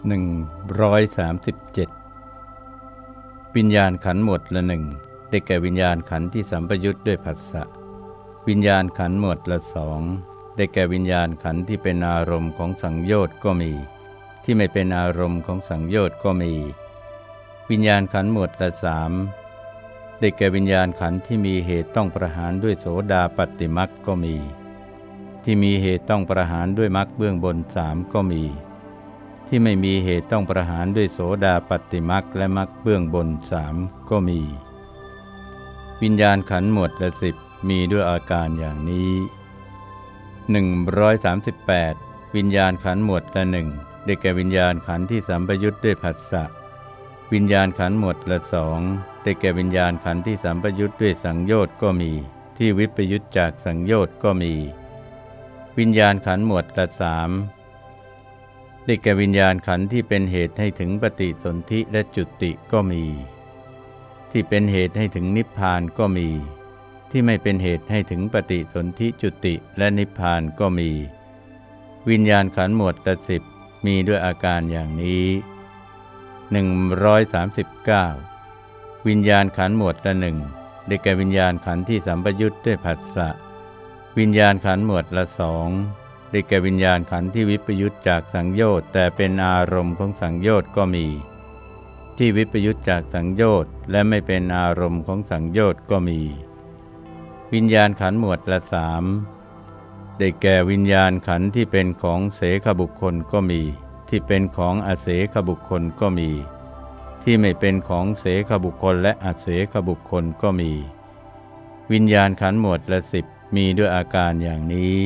137 วิญญาณขันหมดละหนึ่งได้แก่วิญญาณขันที่สัมปยุทธ์ด้วยผัสสะวิญญาณขันหมดละสองได้แก่วิญญาณขันที่เป็นอารมณ์ของสังโยชน์ก็มี ที่ไม่เป็นอารมณ์ของสังโยชน์ก็มี วิญญาณขันหมดละสามได้แก่วิญญาณขันที่มีเหตุต้องประหารด้วยโสดาปฏิมักก็มี ที่มีเหตุต้องประหารด้วยมักเบื้องบนสามก็มี ที่ไม่มีเหตุต้องประหารด้วยโสดาปฏิมักและมักเบื้องบนสามก็มี วิญญาณขันหมดละสิบมีด้วยอาการอย่างนี้ 138 วิญญาณขันหมดละหนึ่งได้แก่วิญญาณขันที่สัมปยุทธ์ด้วยผัสสะวิญญาณขันหมดละสองได้แก่วิญญาณขันที่สัมปยุทธ์ด้วยสังโยชน์ก็มี ที่วิปยุทธจากสังโยชน์ก็มี วิญญาณขันหมดละสาม ได้แก่วิญญาณขันธ์ที่เป็นเหตุให้ถึงปฏิสนธิและจุติก็มี ที่เป็นเหตุให้ถึงนิพพานก็มี ที่ไม่เป็นเหตุให้ถึงปฏิสนธิจุติและนิพพานก็มี วิญญาณขันธ์หมวดละสิบมีด้วยอาการอย่างนี้ 139 วิญญาณขันธ์หมวดละหนึ่งได้แก่วิญญาณขันธ์ที่สัมปยุทธ์ด้วยผัสสะวิญญาณขันธ์หมวดละสอง ได้แก่วิญญาณขันธ์ที่วิปยุตจากสังโยชน์แต่เป็นอารมณ์ของสังโยชน์ก็มี ที่วิปยุตจากสังโยชน์และไม่เป็นอารมณ์ของสังโยชน์ก็มี วิญญาณขันธ์หมวดละสามได้แก่วิญญาณขันธ์ที่เป็นของเสขบุคคลก็มี ที่เป็นของอเสขบุคคลก็มี ที่ไม่เป็นของเสขบุคคลและอเสขบุคคลก็มี วิญญาณขันธ์หมวดละสิบมีด้วยอาการอย่างนี้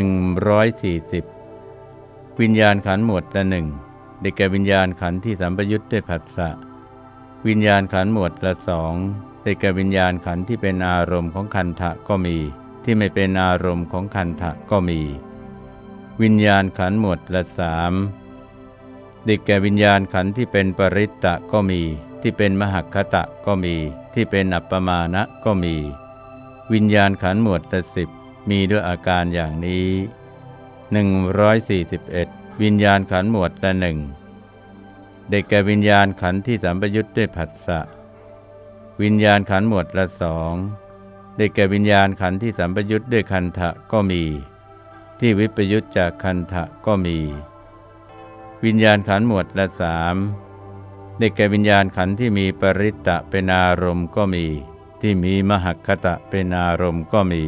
140 วิญญาณขันหมวดละหนึ่งได้แก่วิญญาณขันที่สัมปยุทธ์ด้วยผัสสะวิญญาณขันหมวดละสองได้แก่วิญญาณขันที่เป็นอารมณ์ของคันทะก็มี ที่ไม่เป็นอารมณ์ของคันทะก็มี วิญญาณขันหมวดละสามได้แก่วิญญาณขันที่เป็นปริตตะก็มี ที่เป็นมหคตะก็มี ที่เป็นอัปปมาณะก็มี วิญญาณขันหมวดละสิบ มีด้วยอาการอย่างนี้ 141 วิญญาณขันหมวดละหนึ่งเด็กแก่วิญญาณขันที่สัมปยุทธ์ด้วยผัสสะวิญญาณขันหมวดละสองเด็กแก่วิญญาณขันที่สัมปยุทธ์ด้วยคันทะก็มี ที่วิปยุทธจากคันทะก็มี วิญญาณขันหมวดละสามเด็กแก่วิญญาณขันที่มีปริตตะเป็นอารมณ์ก็มี ที่มีมหคตะเป็นอารมณ์ก็มี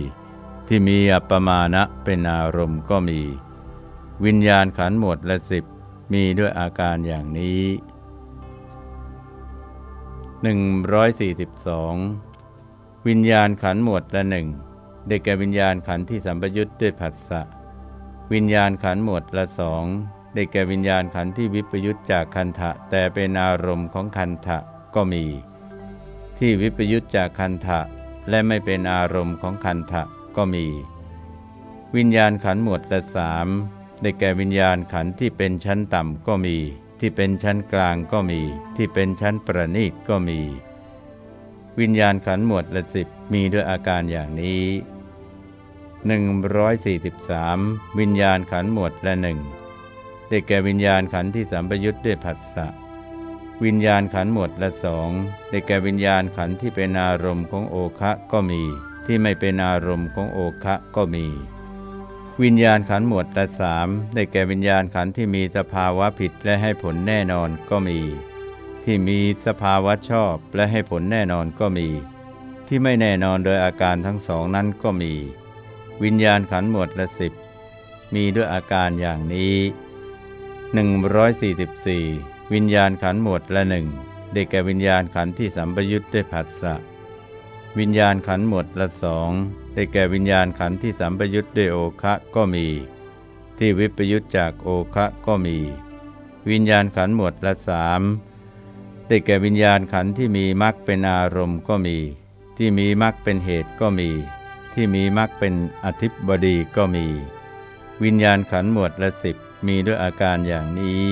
ที่มีอัปมาณะเป็นอารมณ์ก็มี วิญญาณขันหมดและสิบมีด้วยอาการอย่างนี้ 142 วิญญาณขันหมดละหนึ่งได้แก่วิญญาณขันที่สัมปยุทธ์ด้วยผัสสะวิญญาณขันหมดละสองได้แก่วิญญาณขันที่วิปยุทธจากคันทะแต่เป็นอารมณ์ของคันทะก็มี ที่วิปยุทธจากคันทะและไม่เป็นอารมณ์ของคันทะ ก็มี วิญญาณขันหมวดละสามได้แก่วิญญาณขันที่เป็นชั้นต่ำก็มี ที่เป็นชั้นกลางก็มี ที่เป็นชั้นประณีตก็มี วิญญาณขันหมวดละสิบมีด้วยอาการอย่างนี้ 143 วิญญาณขันหมวดละหนึ่งได้แก่วิญญาณขันที่สัมปยุทธ์ด้วยผัสสะวิญญาณขันหมวดละสองได้แก่วิญญาณขันที่เป็นอารมณ์ของโอคะก็มี ที่ไม่เป็นอารมณ์ของโอคะก็มี วิญญาณขันหมวดละสามได้แก่วิญญาณขันที่มีสภาวะผิดและให้ผลแน่นอนก็มี ที่มีสภาวะชอบและให้ผลแน่นอนก็มี ที่ไม่แน่นอนโดยอาการทั้งสองนั้นก็มี วิญญาณขันหมวดละสิบมีด้วยอาการอย่างนี้ 144 วิญญาณขันหมวดละหนึ่งได้แก่วิญญาณขันที่สัมปยุทธ์ด้วยผัสสะ วิญญาณขันหมดละสองได้แก่วิญญาณขันที่สัมปยุทธ์ด้วยโอคะก็มี ที่วิปยุทธจากโอคะก็มี วิญญาณขันหมดละสามได้แก่วิญญาณขันที่มีมรรคเป็นอารมณ์ก็มี ที่มีมรรคเป็นเหตุก็มี ที่มีมรรคเป็นอธิบดีก็มี วิญญาณขันหมดละสิบมีด้วยอาการอย่างนี้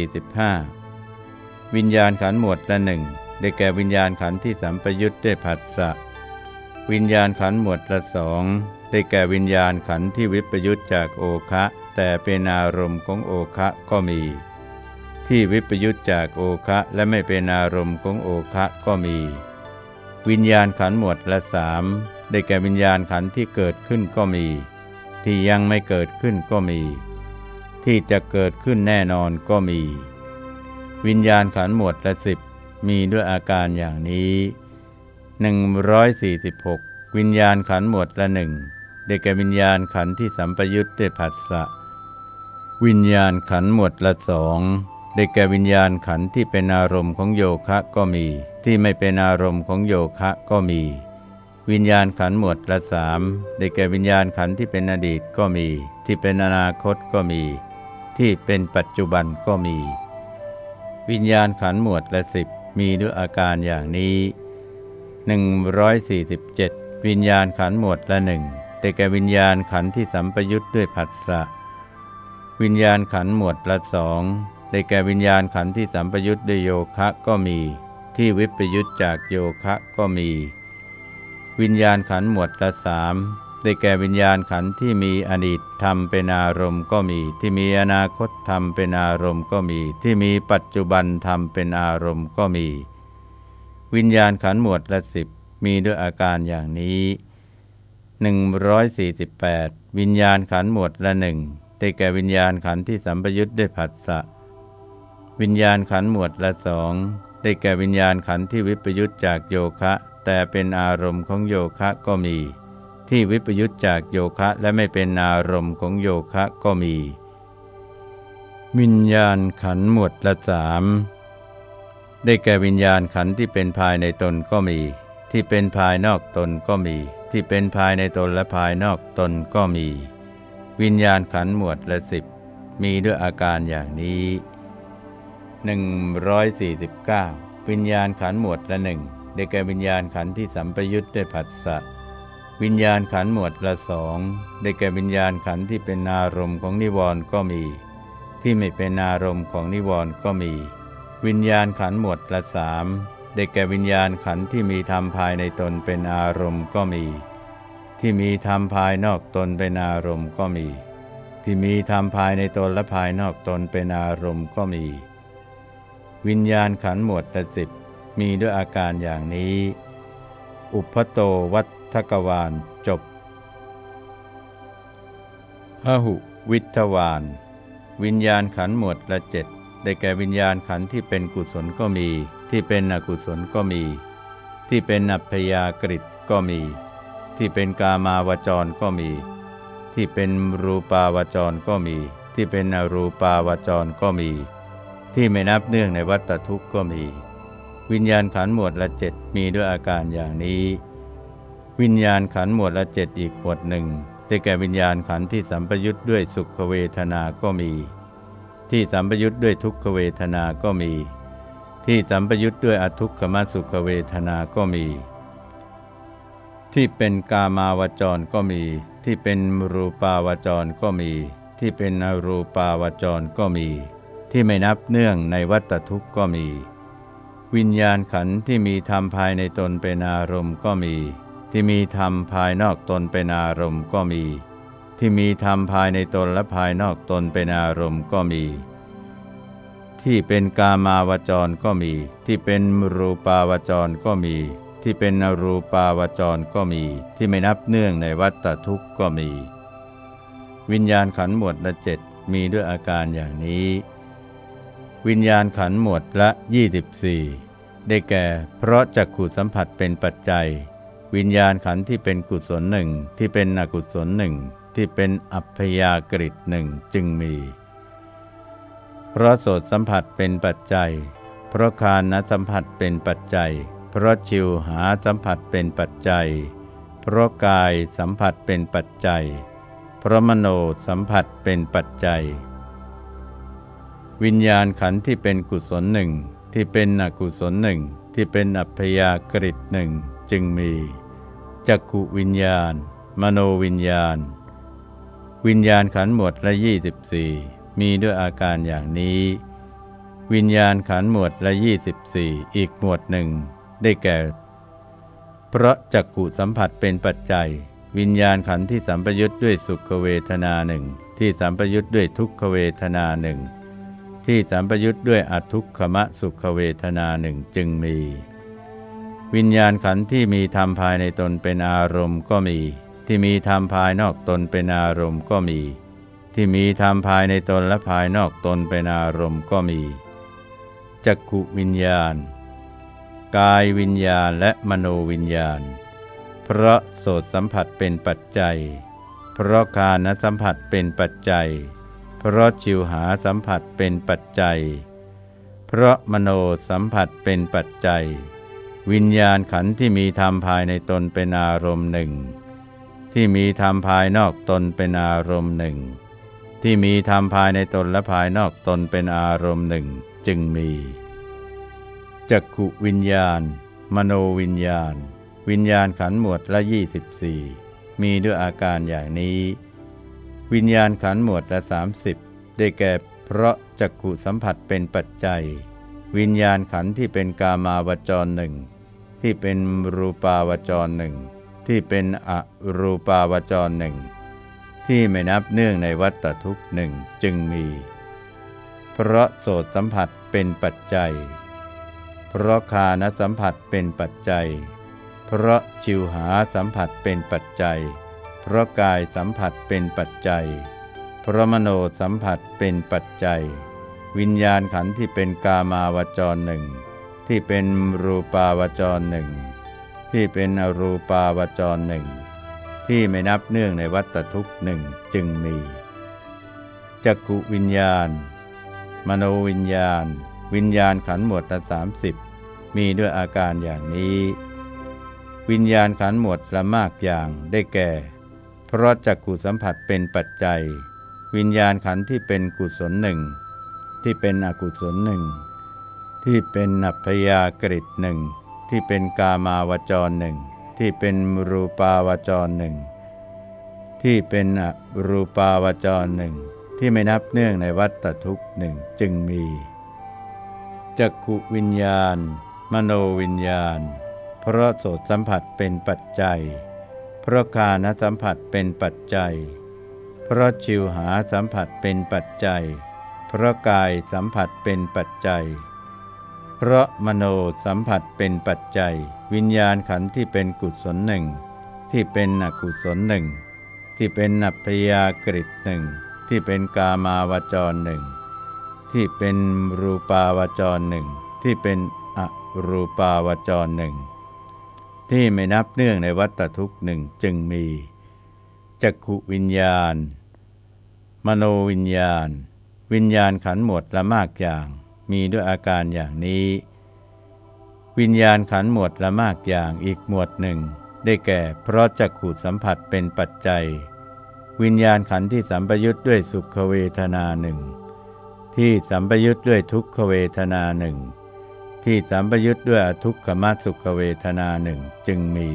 145 วิญญาณขันหมดละหนึ่ง ได้แก่วิญญาณขันธ์ที่สัมปยุทธ์ด้วยผัสสะ วิญญาณขันธ์หมวดละสองได้แก่วิญญาณขันธ์ที่วิปยุทธจากโอคะ แต่เป็นอารมณ์ของโอคะก็มี ที่วิปยุตจากโอคะและไม่เป็นอารมณ์ของโอคะก็มี วิญญาณขันธ์หมวดละสามได้แก่วิญญาณขันธ์ที่เกิดขึ้นก็มี ที่ยังไม่เกิดขึ้นก็มี ที่จะเกิดขึ้นแน่นอนก็มี วิญญาณขันธ์หมวดละสิบ มีด้วยอาการอย่างนี้ 146 วิญญาณขันหมวดละหนึ่งได้แก่วิญญาณขันที่สัมปยุทธ์ด้วยผัสสะวิญญาณขันหมวดละสองได้แก่วิญญาณขันที่เป็นอารมณ์ของโยคะก็มี ที่ไม่เป็นอารมณ์ของโยคะก็มี วิญญาณขันหมวดละสามได้แก่วิญญาณขันที่เป็นอดีตก็มี ที่เป็นอนาคตก็มี ที่เป็นปัจจุบันก็มี วิญญาณขันหมวดละสิบ มีด้วยอาการอย่างนี้ 147 วิญญาณขันหมวดละหนึ่งแต่แก่วิญญาณขันที่สัมปยุทธ์ด้วยผัสสะ วิญญาณขันหมวดละสองได้แก่วิญญาณขันที่สัมปยุทธ์ด้วยโยคะก็มี ที่วิปยุทธ์จากโยคะก็มี วิญญาณขันหมวดละสาม ได้แก่วิญญาณขันที่มีอดีตธรรมเป็นอารมณ์ก็มี ที่มีอนาคตธรรมเป็นอารมณ์ก็มี ที่มีปัจจุบันธรรมเป็นอารมณ์ก็มี วิญญาณขันหมวดละสิบมีด้วยอาการอย่างนี้ 148 วิญญาณขันหมวดละหนึ่งได้แก่วิญญาณขันที่สัมปยุทธ์ด้วยผัสสะวิญญาณขันหมวดละสองได้แก่วิญญาณขันที่วิปยุทธจากโยคะ แต่เป็นอารมณ์ของโยคะก็มี ที่วิปยุทธจากโยคะและไม่เป็นอารมณ์ของโยคะก็มีวิญญาณขันหมวดละสามได้แก่วิญญาณขันที่เป็นภายในตนก็มี ที่เป็นภายนอกตนก็มี ที่เป็นภายในตนและภายนอกตนก็มี วิญญาณขันหมวดละสิบมีด้วยอาการอย่างนี้ 149 วิญญาณขันหมวดละหนึ่งได้แก่วิญญาณขันที่สัมปยุทธ์ด้วยผัสสะ วิญญาณขันหมวดละสองได้แก่วิญญาณขันที่เป็นอารมณ์ของนิวรณ์ก็มี ที่ไม่เป็นอารมณ์ของนิวรณ์ก็มี วิญญาณขันหมวดละสามได้แก่วิญญาณขันที่มีธรรมภายในตนเป็นอารมณ์ก็มี ที่มีธรรมภายนอกตนเป็นอารมณ์ก็มี ที่มีธรรมภายในตนและภายนอกตนเป็นอารมณ์ก็มี วิญญาณขันหมวดละสิบมีด้วยอาการอย่างนี้ อุปโตวัต ฏกวาลจบพหุวิทวานวิญญาณขันหมวดละเจ็ดได้แก่วิญญาณขันที่เป็นกุศลก็มี ที่เป็นอกุศลก็มี ที่เป็นอัพยากฤิก็มี ที่เป็นกามาวจรก็มี ที่เป็นรูปาวจรก็มี ที่เป็นอรูปาวจรก็มี ที่ไม่นับเนื่องในวัฏทุกข์ก็มี วิญญาณขันหมวดละเจ็ดมีด้วยอาการอย่างนี้ วิญญาณขันหมวดละเจ็ดอีกหมวดหนึ่งได้แก่วิญญาณขันที่สัมปยุทธ์ด้วยสุขเวทนาก็มี ที่สัมปยุทธ์ด้วยทุกขเวทนาก็มี ที่สัมปยุทธ์ด้วยอทุกขมสุขเวทนาก็มี ที่เป็นกามาวจรก็มี ที่เป็นรูปาวจรก็มี ที่เป็นอรูปาวจรก็มี ที่ไม่นับเนื่องในวัตทุกข์ก็มี วิญญาณขันที่มีธรรมภายในตนเป็นอารมณ์ก็มี ที่มีธรรมภายนอกตนเป็นอารมณ์ก็มี ที่มีธรรมภายในตนและภายนอกตนเป็นอารมณ์ก็มี ที่เป็นกามาวจรก็มี ที่เป็นรูปาวจรก็มี ที่เป็นอรูปาวจรก็มี ที่ไม่นับเนื่องในวัฏทุกข์ก็มี วิญญาณขันหมวดละเจ็ดมีด้วยอาการอย่างนี้ วิญญาณขันหมวดละ 24 ได้แก่ เพราะจักขุสัมผัสเป็นปัจจัย วิญญาณขันธ์ที่เป็นกุศลหนึ่งที่เป็นอกุศลหนึ่งที่เป็นอัพยากฤิหนึ่งจึงมี เพราะโสตสัมผัสเป็นปัจจัย เพราะคานสัมผัสเป็นปัจจัย เพราะชิวหาสัมผัสเป็นปัจจัย เพราะกายสัมผัสเป็นปัจจัย เพราะมโนสัมผัสเป็นปัจจัย วิญญาณขันธ์ที่เป็นกุศลหนึ่งที่เป็นอกุศลหนึ่งที่เป็นอัพยากฤิหนึ่ง จึงมี จักขุวิญญาณ มโนวิญญาณ วิญญาณขันหมวดละยี่สิบสี่มีด้วยอาการอย่างนี้ วิญญาณขันหมวดละยี่สิบสี่อีกหมวดหนึ่ง ได้แก่ เพราะจักกุสัมผัสเป็นปัจจัย วิญญาณขันที่สัมปยุทธ์ด้วยสุขเวทนาหนึ่งที่สัมปยุทธ์ด้วยทุกขเวทนาหนึ่งที่สัมปยุทธ์ด้วยอทุกขมะสุขเวทนาหนึ่งจึงมี วิญญาณขันธ์ที่มีธรรมภายในตนเป็นอารมณ์ก็มี ที่มีธรรมภายนอกตนเป็นอารมณ์ก็มี ที่มีธรรมภายในตนและภายนอกตนเป็นอารมณ์ก็มีจักขุวิญญาณ กายวิญญาณและมโนวิญญาณ เพราะโสตสัมผัสเป็นปัจจัย เพราะกานสัมผัสเป็นปัจจัย เพราะจิวหาสัมผัสเป็นปัจจัย เพราะมโนสัมผัสเป็นปัจจัย วิญญาณขันธ์ที่มีธรรมภายในตนเป็นอารมณ์หนึ่ง ที่มีธรรมภายนอกตนเป็นอารมณ์หนึ่ง ที่มีธรรมภายในตนและภายนอกตนเป็นอารมณ์หนึ่งจึงมีจักขุวิญญาณ มโนวิญญาณ วิญญาณขันหมวดละยี่สิบสี่มีด้วยอาการอย่างนี้ วิญญาณขันหมวดละสามสิบได้แก่เพราะจักขุสัมผัสเป็นปัจจัย วิญญาณขันที่เป็นกามาวจรหนึ่ง ที่เป็นรูปาวจรหนึ่งที่เป็นอรูปาวจรหนึ่งที่ไม่นับเนื่องในวัตทุกหนึ่งจึงมี เพราะโสตสัมผัสเป็นปัจจัย เพราะคานสัมผัสเป็นปัจจัย เพราะชิวหาสัมผัสเป็นปัจจัย เพราะกายสัมผัสเป็นปัจจัย เพราะมโนสัมผัสเป็นปัจจัย วิญญาณขันธ์ที่เป็นกามาวจรหนึ่ง ที่เป็นรูปาวจรหนึ่งที่เป็นอรูปาวจรหนึ่งที่ไม่นับเนื่องในวัตทุกหนึ่งจึงมีจักกุวิญญาณ มโนวิญญาณ วิญญาณขันหมวดละสามสิบมีด้วยอาการอย่างนี้ วิญญาณขันหมวดละมากอย่างได้แก่ เพราะจักกุสัมผัสเป็นปัจจัย วิญญาณขันที่เป็นกุศลหนึ่งที่เป็นอกุศลหนึ่ง ที่เป็นนัพยากฤิหนึ่งที่เป็นกามาวจรหนึ่งที่เป็นรูปาวจรหนึ่งที่เป็นอรูปาวจรหนึ่งที่ไม่นับเนื่องในวัฏทุกหนึ่งจึงมีจักขุวิญญาณ มโนวิญญาณ เพราะโสตสัมผัสเป็นปัจจัย เพราะกานสัมผัสเป็นปัจจัย เพราะชิวหาสัมผัสเป็นปัจจัย เพราะกายสัมผัสเป็นปัจจัย เพราะมโนสัมผัสเป็นปัจจัย วิญญาณขันธ์ที่เป็นกุศลหนึ่งที่เป็นอกุศลหนึ่งที่เป็นนัพยากฤิหนึ่งที่เป็นกามาวจรหนึ่งที่เป็นรูปาวจรหนึ่งที่เป็นอรูปาวจรหนึ่งที่ไม่นับเนื่องในวัตทุกหนึ่งจึงมีจักขุวิญญาณ มโนวิญญาณ วิญญาณขันหมดละมากอย่าง มีด้วยอาการอย่างนี้ วิญญาณขันหมวดละมากอย่างอีกหมวดหนึ่ง ได้แก่เพราะจักขุสัมผัสเป็นปัจจัย วิญญาณขันที่สัมปยุทธ์ด้วยสุขเวทนาหนึ่งที่สัมปยุทธ์ด้วยทุกขเวทนาหนึ่งที่สัมปยุทธ์ด้วยอทุกขมสุขเวทนาหนึ่งจึงมี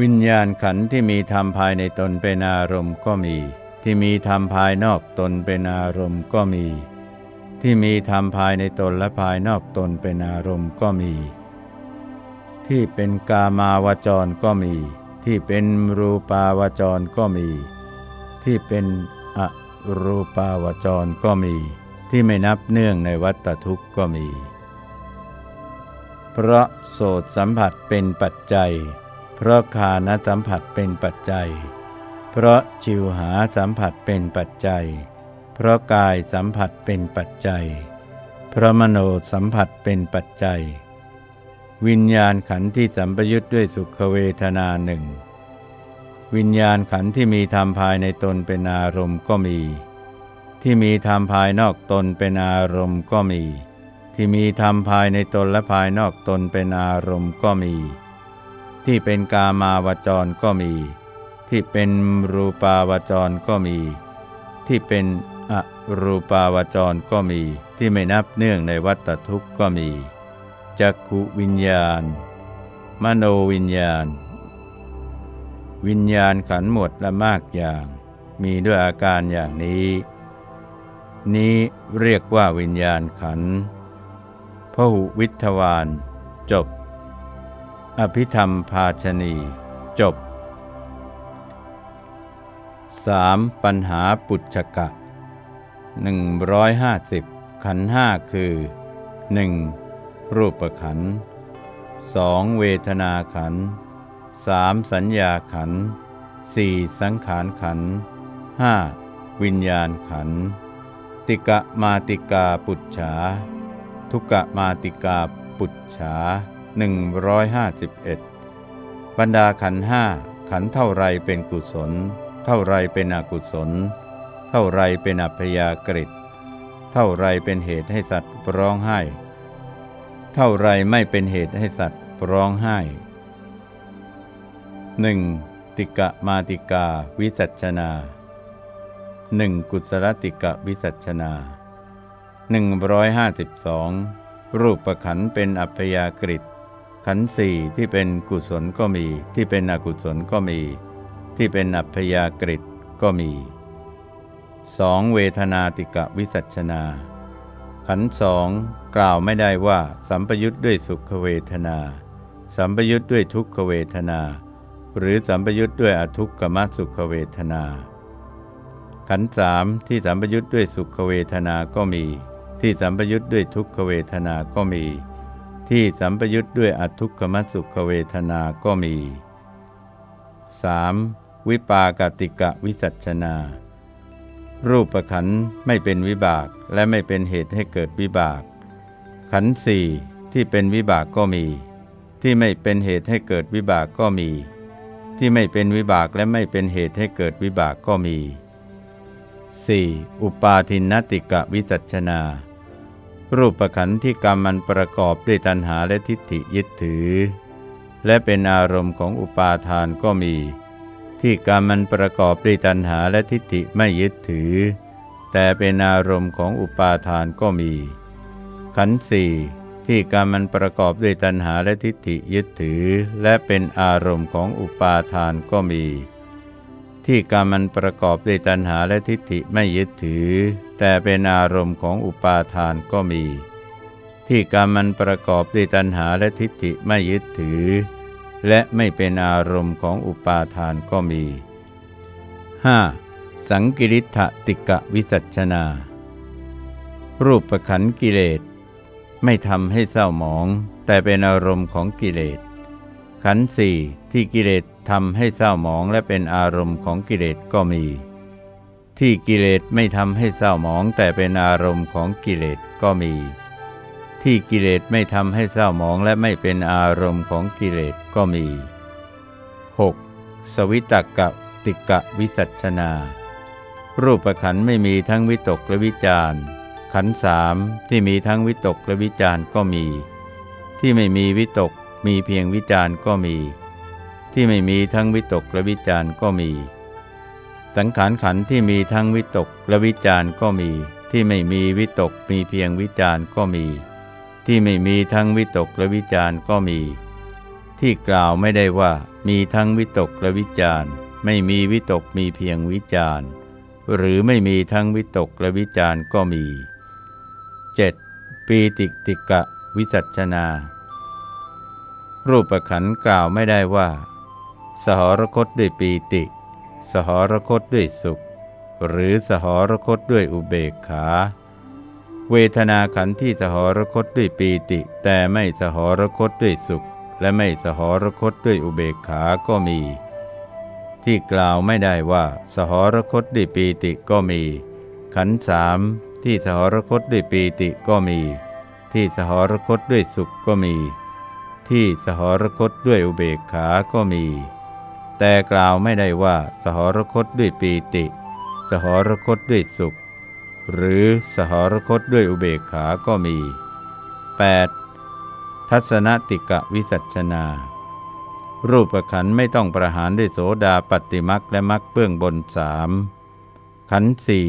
วิญญาณขันธ์ที่มีธรรมภายในตนเป็นอารมณ์ก็มี ที่มีธรรมภายนอกตนเป็นอารมณ์ก็มี ที่มีธรรมภายในตนและภายนอกตนเป็นอารมณ์ก็มี ที่เป็นกามาวจรก็มี ที่เป็นรูปาวจรก็มี ที่เป็นอรูปาวจรก็มี ที่ไม่นับเนื่องในวัตทุกข์ก็มี เพราะโสตสัมผัสเป็นปัจจัย เพราะคานสัมผัสเป็นปัจจัย เพราะจิวหาสัมผัสเป็นปัจจัย เพราะกายสัมผัสเป็นปัจจัย เพราะมโนสัมผัสเป็นปัจจัย วิญญาณขันธ์ที่สัมปยุทธ์ด้วยสุขเวทนาหนึ่ง วิญญาณขันธ์ที่มีธรรมภายในตนเป็นอารมณ์ก็มี ที่มีธรรมภายนอกตนเป็นอารมณ์ก็มี ที่มีธรรมภายในตนและภายนอกตนเป็นอารมณ์ก็มี ที่เป็นกามาวจรก็มี ที่เป็นรูปาวจรก็มี ที่เป็น อรูปาวจรก็มีที่ไม่นับเนื่องในวัตทุกข์ก็มีจักขุวิญญาณ มโนวิญญาณ วิญญาณขันหมดละมากอย่าง มีด้วยอาการอย่างนี้ นี้เรียกว่าวิญญาณขันพหุวิทวาน จบ อภิธรรมภาชนี จบ 3. ปัญหาปุจฉกะ 150 ขันห้าคือ 1. รูปขัน 2. เวทนาขัน 3. สัญญาขัน 4. สังขารขัน 5. วิญญาณขันติกะมาติกาปุจฉา ทุกะมาติกาปุจฉา151 บรรดาขันห้าขันเท่าไรเป็นกุศล เท่าไรเป็นอกุศล เท่าไรเป็นอัพยากฤิเท่าไรเป็นเหตุให้สัตว์ร้องไห้ เท่าไรไม่เป็นเหตุให้สัตว์ร้องไห้หนึ่งติกะมาติกาวิสัชนาหนึ่งกุศลติกะวิสัชนาหนึ่งร้อยห้าสิบสองรูปประขันเป็นอัพยากฤิขันสี่ที่เป็นกุศลก็มี ที่เป็นอกุศลก็มี ที่เป็นอัพยากฤิก็มี สองเวทนาติกะวิสัชนา ขันสองกล่าวไม่ได้ว่า สัมปยุทธ์ด้วยสุขเวทนา สัมปยุทธ์ด้วยทุกขเวทนา หรือสัมปยุทธ์ด้วยอทุกขมสุขเวทนา ขันสามที่สัมปยุทธ์ด้วยสุขเวทนาก็มี ที่สัมปยุทธ์ด้วยทุกขเวทนาก็มี ที่สัมปยุทธ์ด้วยอทุกขมสุขเวทนาก็มี 3. วิปากติกะวิสัชนา รูปขันไม่เป็นวิบากและไม่เป็นเหตุให้เกิดวิบาก ขันสี่ที่เป็นวิบากก็มี ที่ไม่เป็นเหตุให้เกิดวิบากก็มี ที่ไม่เป็นวิบากและไม่เป็นเหตุให้เกิดวิบากก็มี 4. อุปาทินติกะวิสัชนา รูปขันธ์ที่กรรมมันประกอบด้วยตัณหาและทิฏฐิยึดถือ และเป็นอารมณ์ของอุปาทานก็มี ที่กรรมมันประกอบด้วยตัณหาและทิฏฐิไม่ยึดถือ แต่เป็นอารมณ์ของอุปาทานก็มี ขันธ์สี่ที่กรรมมันประกอบด้วยตัณหาและทิฏฐิยึดถือ และเป็นอารมณ์ของอุปาทานก็มี ที่กรรมมันประกอบด้วยตัณหาและทิฏฐิไม่ยึดถือ แต่เป็นอารมณ์ของอุปาทานก็มี ที่กรรมมันประกอบด้วยตัณหาและทิฏฐิไม่ยึดถือ และไม่เป็นอารมณ์ของอุปาทานก็มี 5. สังกิริธติกะวิสัชนา รูปประขันกิเลส ไม่ทำให้เศร้าหมอง แต่เป็นอารมณ์ของกิเลส ขันสี่ที่กิเลสทำให้เศร้าหมองและเป็นอารมณ์ของกิเลสก็มี ที่กิเลสไม่ทำให้เศร้าหมองแต่เป็นอารมณ์ของกิเลสก็มี ที่กิเลสไม่ทำให้เศร้าหมองและไม่เป็นอารมณ์ของกิเลสก็มี 6. สวิตกะติกะวิสัชนา รูปขันไม่มีทั้งวิตกและวิจารขันสามที่มีทั้งวิตกและวิจารก็มี ที่ไม่มีวิตกมีเพียงวิจารก็มี ที่ไม่มีทั้งวิตกและวิจารก็มี สังขารขันที่มีทั้งวิตกและวิจารก็มี ที่ไม่มีวิตกมีเพียงวิจารก็มี ที่ไม่มีทั้งวิตกและวิจารก็มี ที่กล่าวไม่ได้ว่ามีทั้งวิตกและวิจารไม่มีวิตกมีเพียงวิจารหรือไม่มีทั้งวิตกและวิจารก็มี 7. ปีติติกะวิจัชนา รูปขันกล่าวไม่ได้ว่า สหรคตด้วยปีติ สหรคตด้วยสุข หรือสหรคตด้วยอุเบกขา เวทนาขันธ์ที่สหรคตด้วยปีติ แต่ไม่สหรคตด้วยสุข และไม่สหรคตด้วยอุเบกขาก็มี ที่กล่าวไม่ได้ว่าสหรคตด้วยปีติก็มี ขันธ์สามที่สหรคตด้วยปีติก็มี ที่สหรคตด้วยสุขก็มี ที่สหรคตด้วยอุเบกขาก็มี แต่กล่าวไม่ได้ว่าสหรคตด้วยปีติ สหรคตด้วยสุข หรือสหรคตด้วยอุเบกขาก็มี 8. ทัศนติกะวิสัชนา รูปขันไม่ต้องประหารด้วยโสดาปฏิมักและมักเบื้องบนสามขันสี่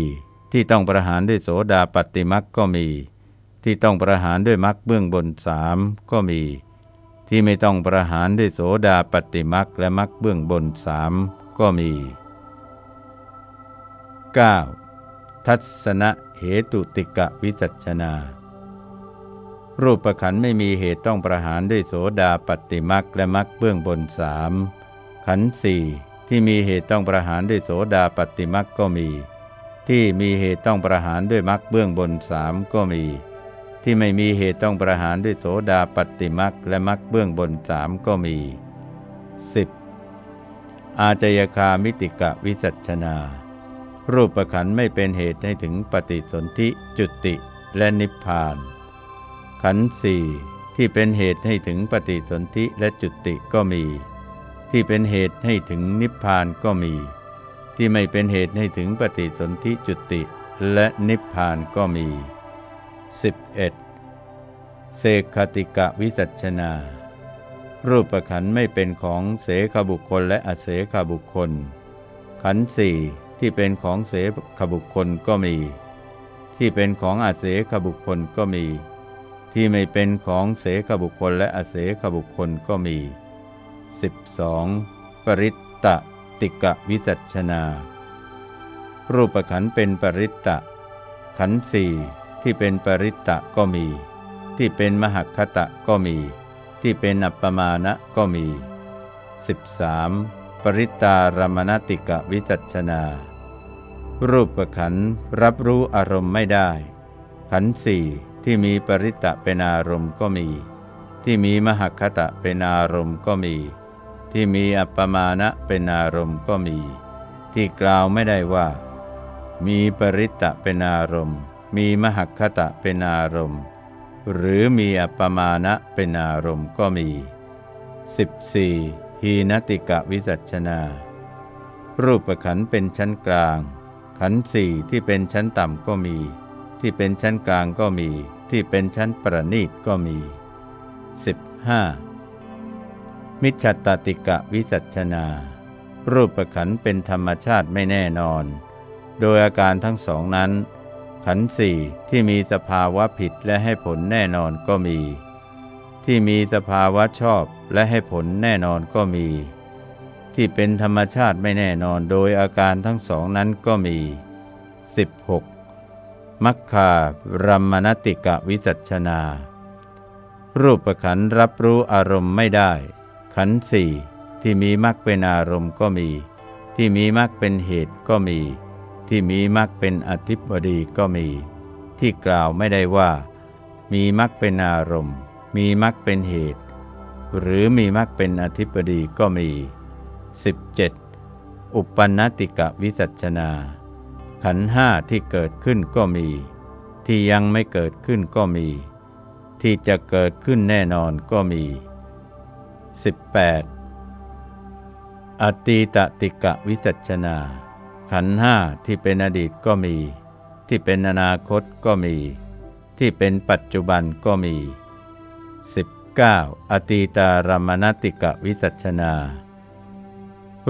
ที่ต้องประหารด้วยโสดาปฏิมักก็มี ที่ต้องประหารด้วยมักเบื้องบนสามก็มี ที่ไม่ต้องประหารด้วยโสดาปฏิมักและมักเบื้องบนสามก็มี 9. ทัศนะเหตุติกะวิจัชนา รูปขันไม่มีเหตุต้องประหารด้วยโสดาปฏิมักและมักเบื้องบนสามขันสี่ที่มีเหตุต้องประหารด้วยโสดาปฏิมักก็มี ที่มีเหตุต้องประหารด้วยมักเบื้องบนสามก็มี ที่ไม่มีเหตุต้องประหารด้วยโสดาปฏิมักและมักเบื้องบนสามก็มี 10. อาจยคามิติกะวิสัชนา รูปประขันไม่เป็นเหตุให้ถึงปฏิสนธิจุติและนิพพาน ขันสี่ที่เป็นเหตุให้ถึงปฏิสนธิและจุติก็มี ที่เป็นเหตุให้ถึงนิพพานก็มี ที่ไม่เป็นเหตุให้ถึงปฏิสนธิจุติและนิพพานก็มี 11. เสกคติกะวิสัชนา รูปขันไม่เป็นของเสขบุคคลและอเสขบุคคล ขันสี่ ที่เป็นของเสขบุคคลก็มี ที่เป็นของอาเสขบุคคลก็มี ที่ไม่เป็นของเสขบุคคลและอาเสขบุคคลก็มี 12. ปริตตติกะวิจัชนา รูปขันเป็นปริตตะ ขันสี่ที่เป็นปริตตะก็มี ที่เป็นมหคตะก็มี ที่เป็นอัปปมาณะก็มี 13. ปริตารมณติกะวิจัชนา รูปขันรับรู้อารมณ์ไม่ได้ ขันสี่ที่มีปริตะเป็นอารมณ์ก็มี ที่มีมหคตะเป็นอารมณ์ก็มี ที่มีอัปปมาณะเป็นอารมณ์ก็มี ที่กล่าวไม่ได้ว่า มีปริตะเป็นอารมณ์ มีมหคตะเป็นอารมณ์ หรือมีอัปปมาณะเป็นอารมณ์ก็มี 14. หีนติกะวิจัชนา รูปขันเป็นชั้นกลาง ขันสี่ที่เป็นชั้นต่ำก็มี ที่เป็นชั้นกลางก็มี ที่เป็นชั้นประณีตก็มี 15. มิจฉตติกะวิสัชนา รูปประขันเป็นธรรมชาติไม่แน่นอน โดยอาการทั้งสองนั้น ขันสี่ที่มีสภาวะผิดและให้ผลแน่นอนก็มี ที่มีสภาวะชอบและให้ผลแน่นอนก็มี ที่เป็นธรรมชาติไม่แน่นอนโดยอาการทั้งสองนั้นก็มี 16. มัคคารัมมณติกะวิจัชนา รูปขันรับรู้อารมณ์ไม่ได้ ขันสี่ที่มีมักเป็นอารมณ์ก็มี ที่มีมักเป็นเหตุก็มี ที่มีมักเป็นอธิบดีก็มี ที่กล่าวไม่ได้ว่า มีมักเป็นอารมณ์ มีมักเป็นเหตุ หรือมีมักเป็นอธิบดีก็มี 17. อุปนติกะวิสัชนา ขันห้าที่เกิดขึ้นก็มี ที่ยังไม่เกิดขึ้นก็มี ที่จะเกิดขึ้นแน่นอนก็มี 18. อตีตติกะวิจัชนา ขันห้าที่เป็นอดีตก็มี ที่เป็นอนาคตก็มี ที่เป็นปัจจุบันก็มี 19. อตีตารมณติกะวิจัชนา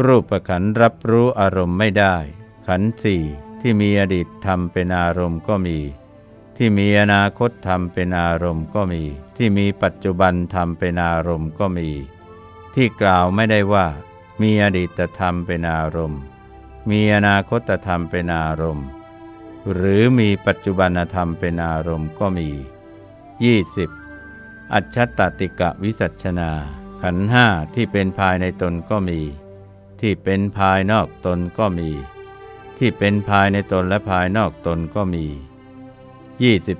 รูปขันรับรู้อารมณ์ไม่ได้ ขันสี่ที่มีอดีตธรรมเป็นอารมณ์ก็มี ที่มีอนาคตธรรมเป็นอารมณ์ก็มี ที่มีปัจจุบันธรรมเป็นอารมณ์ก็มี ที่กล่าวไม่ได้ว่า มีอดีตธรรมเป็นอารมณ์ มีอนาคตธรรมเป็นอารมณ์ หรือมีปัจจุบันธรรมเป็นอารมณ์ก็มี 20. อัจฉตติกะวิสัชนา ขันห้าที่เป็นภายในตนก็มี ที่เป็นภายนอกตนก็มี ที่เป็นภายในตนและภายนอกตนก็มี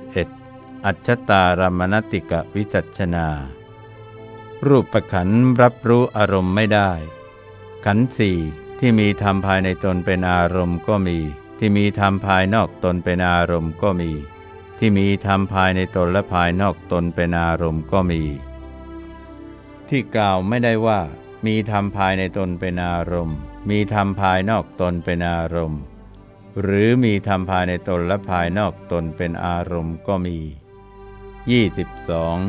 21. อัจฉตารมณติกะวิจัชนา รูปประขันรับรู้อารมณ์ไม่ได้ ขันสี่ที่มีธรรมภายในตนเป็นอารมณ์ก็มี ที่มีธรรมภายนอกตนเป็นอารมณ์ก็มี ที่มีธรรมภายในตนและภายนอกตนเป็นอารมณ์ก็มี ที่กล่าวไม่ได้ว่า มีธรรมภายในตนเป็นอารมณ์ มีธรรมภายนอกตนเป็นอารมณ์ หรือมีธรรมภายในตนและภายนอกตนเป็นอารมณ์ก็มี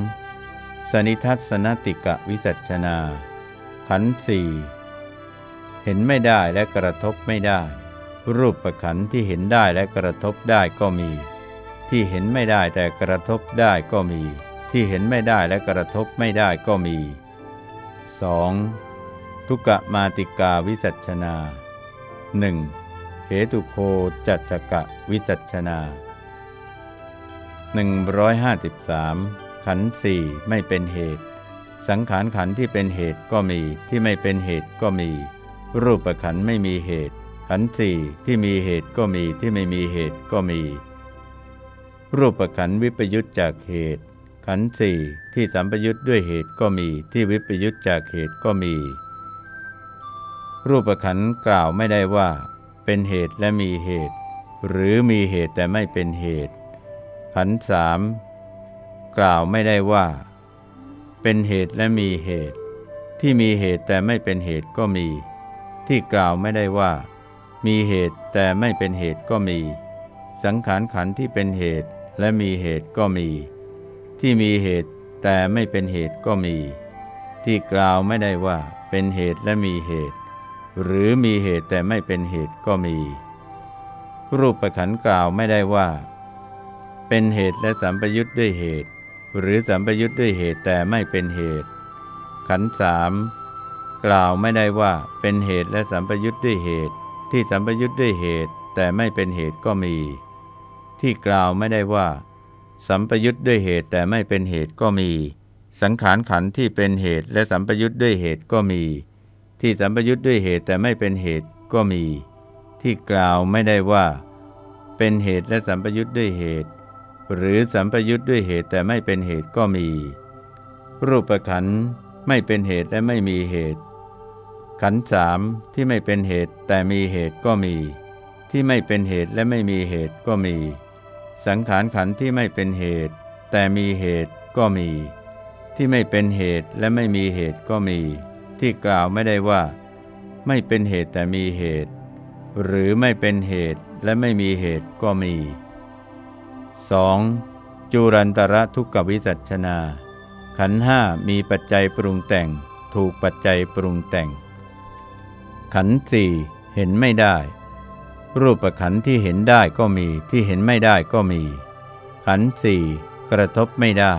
22. สนิทัศนติกะวิสัชนา ขันสี่เห็นไม่ได้และกระทบไม่ได้ รูปประขันที่เห็นได้และกระทบได้ก็มี ที่เห็นไม่ได้แต่กระทบได้ก็มี ที่เห็นไม่ได้และกระทบไม่ได้ก็มี 2. ทุกะมาติกาวิสัชนา 1. เหตุโคจัจกะวิจัชนา 153 ขันสี่ไม่เป็นเหตุ สังขารขันที่เป็นเหตุก็มี ที่ไม่เป็นเหตุก็มี รูปขันไม่มีเหตุ ขันสี่ที่มีเหตุก็มีที่ไม่มีเหตุก็มี รูปขันวิปยุตจากเหตุ ขันสี่ที่สัมปยุตด้วยเหตุก็มีที่วิปยุตจากเหตุก็มี รูปขันกล่าวไม่ได้ว่า เป็นเหตุและมีเหตุ หรือมีเหตุแต่ไม่เป็นเหตุ ขันสามกล่าวไม่ได้ว่า เป็นเหตุและมีเหตุ ที่มีเหตุแต่ไม่เป็นเหตุก็มี ที่กล่าวไม่ได้ว่า มีเหตุแต่ไม่เป็นเหตุก็มี สังขารขันที่เป็นเหตุ และมีเหตุก็มี ที่มีเหตุแต่ไม่เป็นเหตุก็มี ที่กล่าวไม่ได้ว่าเป็นเหตุและมีเหตุ หรือมีเหตุแต่ไม่เป็นเหตุก็มี รูปประขันกล่าวไม่ได้ว่า เป็นเหตุและสัมปยุทธ์ด้วยเหตุ หรือสัมปยุทธ์ด้วยเหตุแต่ไม่เป็นเหตุ ขันสามกล่าวไม่ได้ว่าเป็นเหตุและสัมปยุทธ์ด้วยเหตุ ที่สัมปยุทธ์ด้วยเหตุแต่ไม่เป็นเหตุก็มี ที่กล่าวไม่ได้ว่า สัมปยุทธ์ด้วยเหตุแต่ไม่เป็นเหตุก็มี สังขารขันที่เป็นเหตุและสัมปยุทธ์ด้วยเหตุก็มี ที่สัมปยุทธ์ด้วยเหตุแต่ไม่เป็นเหตุก็มี ที่กล่าวไม่ได้ว่า เป็นเหตุและสัมปยุทธ์ด้วยเหตุ หรือสัมปยุทธ์ด้วยเหตุแต่ไม่เป็นเหตุก็มี รูปขันไม่เป็นเหตุและไม่มีเหตุ ขันสามที่ไม่เป็นเหตุแต่มีเหตุก็มี ที่ไม่เป็นเหตุและไม่มีเหตุก็มี สังขารขันที่ไม่เป็นเหตุ แต่มีเหตุก็มี ที่ไม่เป็นเหตุและไม่มีเหตุก็มี ที่กล่าวไม่ได้ว่า ไม่เป็นเหตุแต่มีเหตุ หรือไม่เป็นเหตุและไม่มีเหตุก็มี 2. จูรันตระทุกขวิจัชนา ขันห้ามีปัจจัยปรุงแต่ง ถูกปัจจัยปรุงแต่ง ขันสี่เห็นไม่ได้ รูปขันที่เห็นได้ก็มีที่เห็นไม่ได้ก็มี ขันสี่กระทบไม่ได้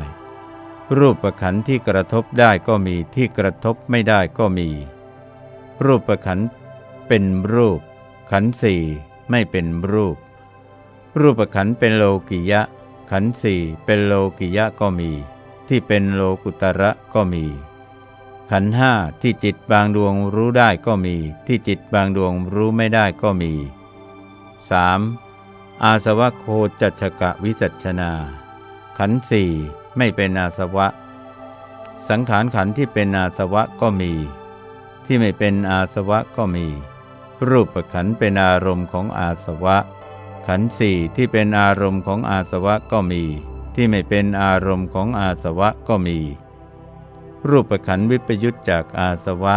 รูปขันที่กระทบได้ก็มีที่กระทบไม่ได้ก็มี รูปขันเป็นรูป ขันสี่ไม่เป็นรูป รูปขันเป็นโลกิยะ ขันสี่เป็นโลกิยะก็มี ที่เป็นโลกุตระก็มี ขันห้าที่จิตบางดวงรู้ได้ก็มี ที่จิตบางดวงรู้ไม่ได้ก็มี 3. อาสวะโคจัชกะวิจัชนา ขันสี่ไม่เป็นอาสวะ สังขารขันที่เป็นอาสวะก็มี ที่ไม่เป็นอาสวะก็มี รูปขันเป็นอารมณ์ของอาสวะ ขันสี่ที่เป็นอารมณ์ของอาสวะก็มี ที่ไม่เป็นอารมณ์ของอาสวะก็มี รูปขันวิปยุตจากอาสวะ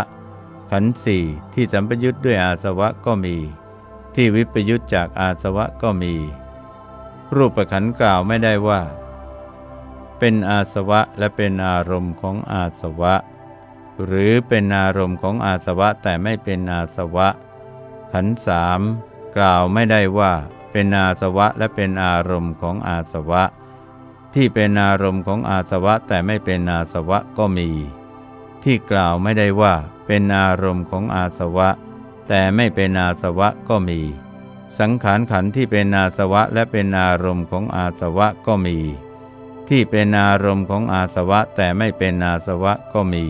ขันสี่ที่สัมปยุตด้วยอาสวะก็มี ที่วิปยุตจากอาสวะก็มี รูปขันกล่าวไม่ได้ว่า เป็นอาสวะและเป็นอารมณ์ของอาสวะ หรือเป็นอารมณ์ของอาสวะแต่ไม่เป็นอาสวะ ขันสามกล่าวไม่ได้ว่า เป็นอาสวะและเป็นอารมณ์ของอาสวะ ที่เป็นอารมณ์ของอาสวะแต่ไม่เป็นอาสวะก็มี ที่กล่าวไม่ได้ว่า เป็นอารมณ์ของอาสวะ แต่ไม่เป็นอาสวะก็มี สังขารขันที่เป็นอาสวะและเป็นอารมณ์ของอาสวะก็มี ที่เป็นอารมณ์ของอาสวะแต่ไม่เป็นอาสวะก็มี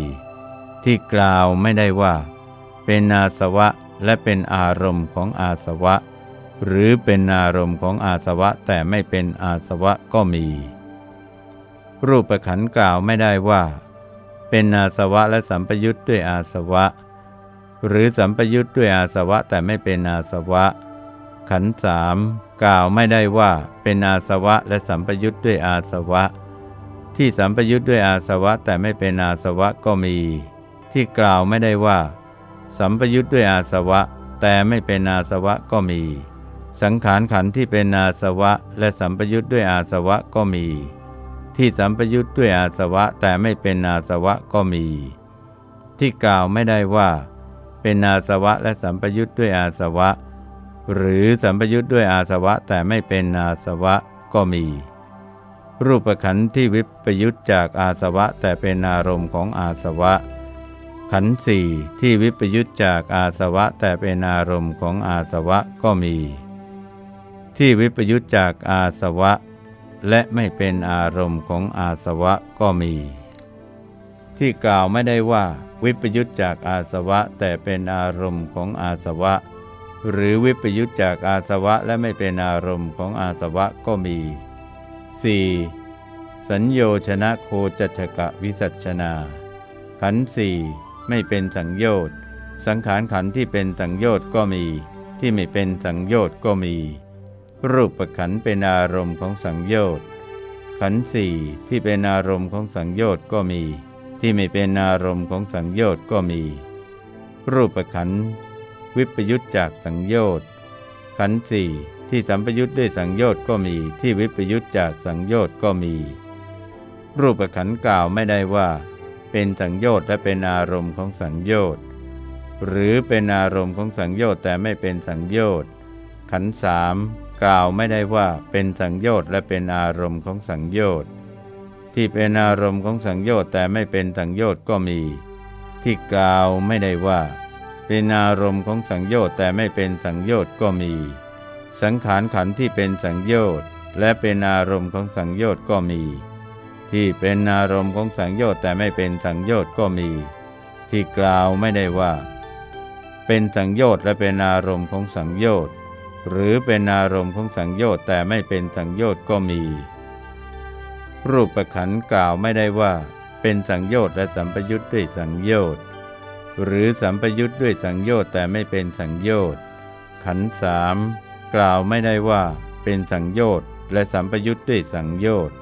ที่กล่าวไม่ได้ว่า เป็นอาสวะและเป็นอารมณ์ของอาสวะ หรือเป็นอารมณ์ของอาสวะแต่ไม่เป็นอาสวะก็มี รูปขันกล่าวไม่ได้ว่า เป็นอาสวะและสัมปยุทธ์ด้วยอาสวะ หรือสัมปยุทธ์ด้วยอาสวะแต่ไม่เป็นอาสวะ ขันสามกล่าวไม่ได้ว่าเป็นอาสวะและสัมปยุทธ์ด้วยอาสวะ ที่สัมปยุทธ์ด้วยอาสวะแต่ไม่เป็นอาสวะก็มี ที่กล่าวไม่ได้ว่า สัมปยุทธ์ด้วยอาสวะ แต่ไม่เป็นอาสวะก็มี สังขารขันที่เป็นอาสวะ และสัมปยุทธ์ด้วยอาสวะก็มี ที่สัมปยุทธ์ด้วยอาสวะแต่ไม่เป็นอาสวะก็มี ที่กล่าวไม่ได้ว่า เป็นอาสวะและสัมปยุทธ์ด้วยอาสวะ หรือสัมปยุทธ์ด้วยอาสวะแต่ไม่เป็นอาสวะก็มี รูปขันที่วิปยุทธจากอาสวะแต่เป็นอารมณ์ของอาสวะ ขันสี่ที่วิปยุทธจากอาสวะแต่เป็นอารมณ์ของอาสวะก็มี ที่วิปยุตจากอาสวะ และไม่เป็นอารมณ์ของอาสวะก็มี ที่กล่าวไม่ได้ว่า วิปยุตจากอาสวะแต่เป็นอารมณ์ของอาสวะ หรือวิปยุตจากอาสวะและไม่เป็นอารมณ์ของอาสวะก็มี 4. สัญโยชนะโคจัชกะวิสัชนา ขันสี่ไม่เป็นสังโยชน์สังขารขันที่เป็นสังโยชน์ก็มี ที่ไม่เป็นสังโยชน์ก็มี รูปขันเป็นอารมณ์ของสังโยชน์ขันสี่ที่เป็นอารมณ์ของสังโยชน์ก็มี ที่ไม่เป็นอารมณ์ของสังโยชน์ก็มี รูปขันวิปยุตจากสังโยชน์ขันสี่ที่สัมปยุตด้วยสังโยชน์ก็มี ที่วิปยุตจากสังโยชน์ก็มี รูปขันกล่าวไม่ได้ว่า เป็นสังโยชน์และเป็นอารมณ์ของสังโยชน์หรือเป็นอารมณ์ของสังโยชน์แต่ไม่เป็นสังโยชน์ขันสามกล่าวไม่ได้ว่าเป็นสังโยชน์และเป็นอารมณ์ของสังโยชน์ ที่เป็นอารมณ์ของสังโยชน์แต่ไม่เป็นสังโยชน์ก็มี ที่กล่าวไม่ได้ว่า เป็นอารมณ์ของสังโยชน์แต่ไม่เป็นสังโยชน์ก็มี สังขารขันที่เป็นสังโยชน์และเป็นอารมณ์ของสังโยชน์ก็มี ที่เป็นอารมณ์ของสังโยชน์แต่ไม่เป็นสังโยชน์ก็มี ที่กล่าวไม่ได้ว่า เป็นสังโยชน์และเป็นอารมณ์ของสังโยชน์หรือเป็นอารมณ์ของสังโยชน์แต่ไม่เป็นสังโยชน์ก็มี รูปขันกล่าวไม่ได้ว่า เป็นสังโยชน์และสัมปยุทธ์ด้วยสังโยชน์หรือสัมปยุทธ์ด้วยสังโยชน์แต่ไม่เป็นสังโยชน์ขันสามกล่าวไม่ได้ว่า เป็นสังโยชน์และสัมปยุทธ์ด้วยสังโยชน์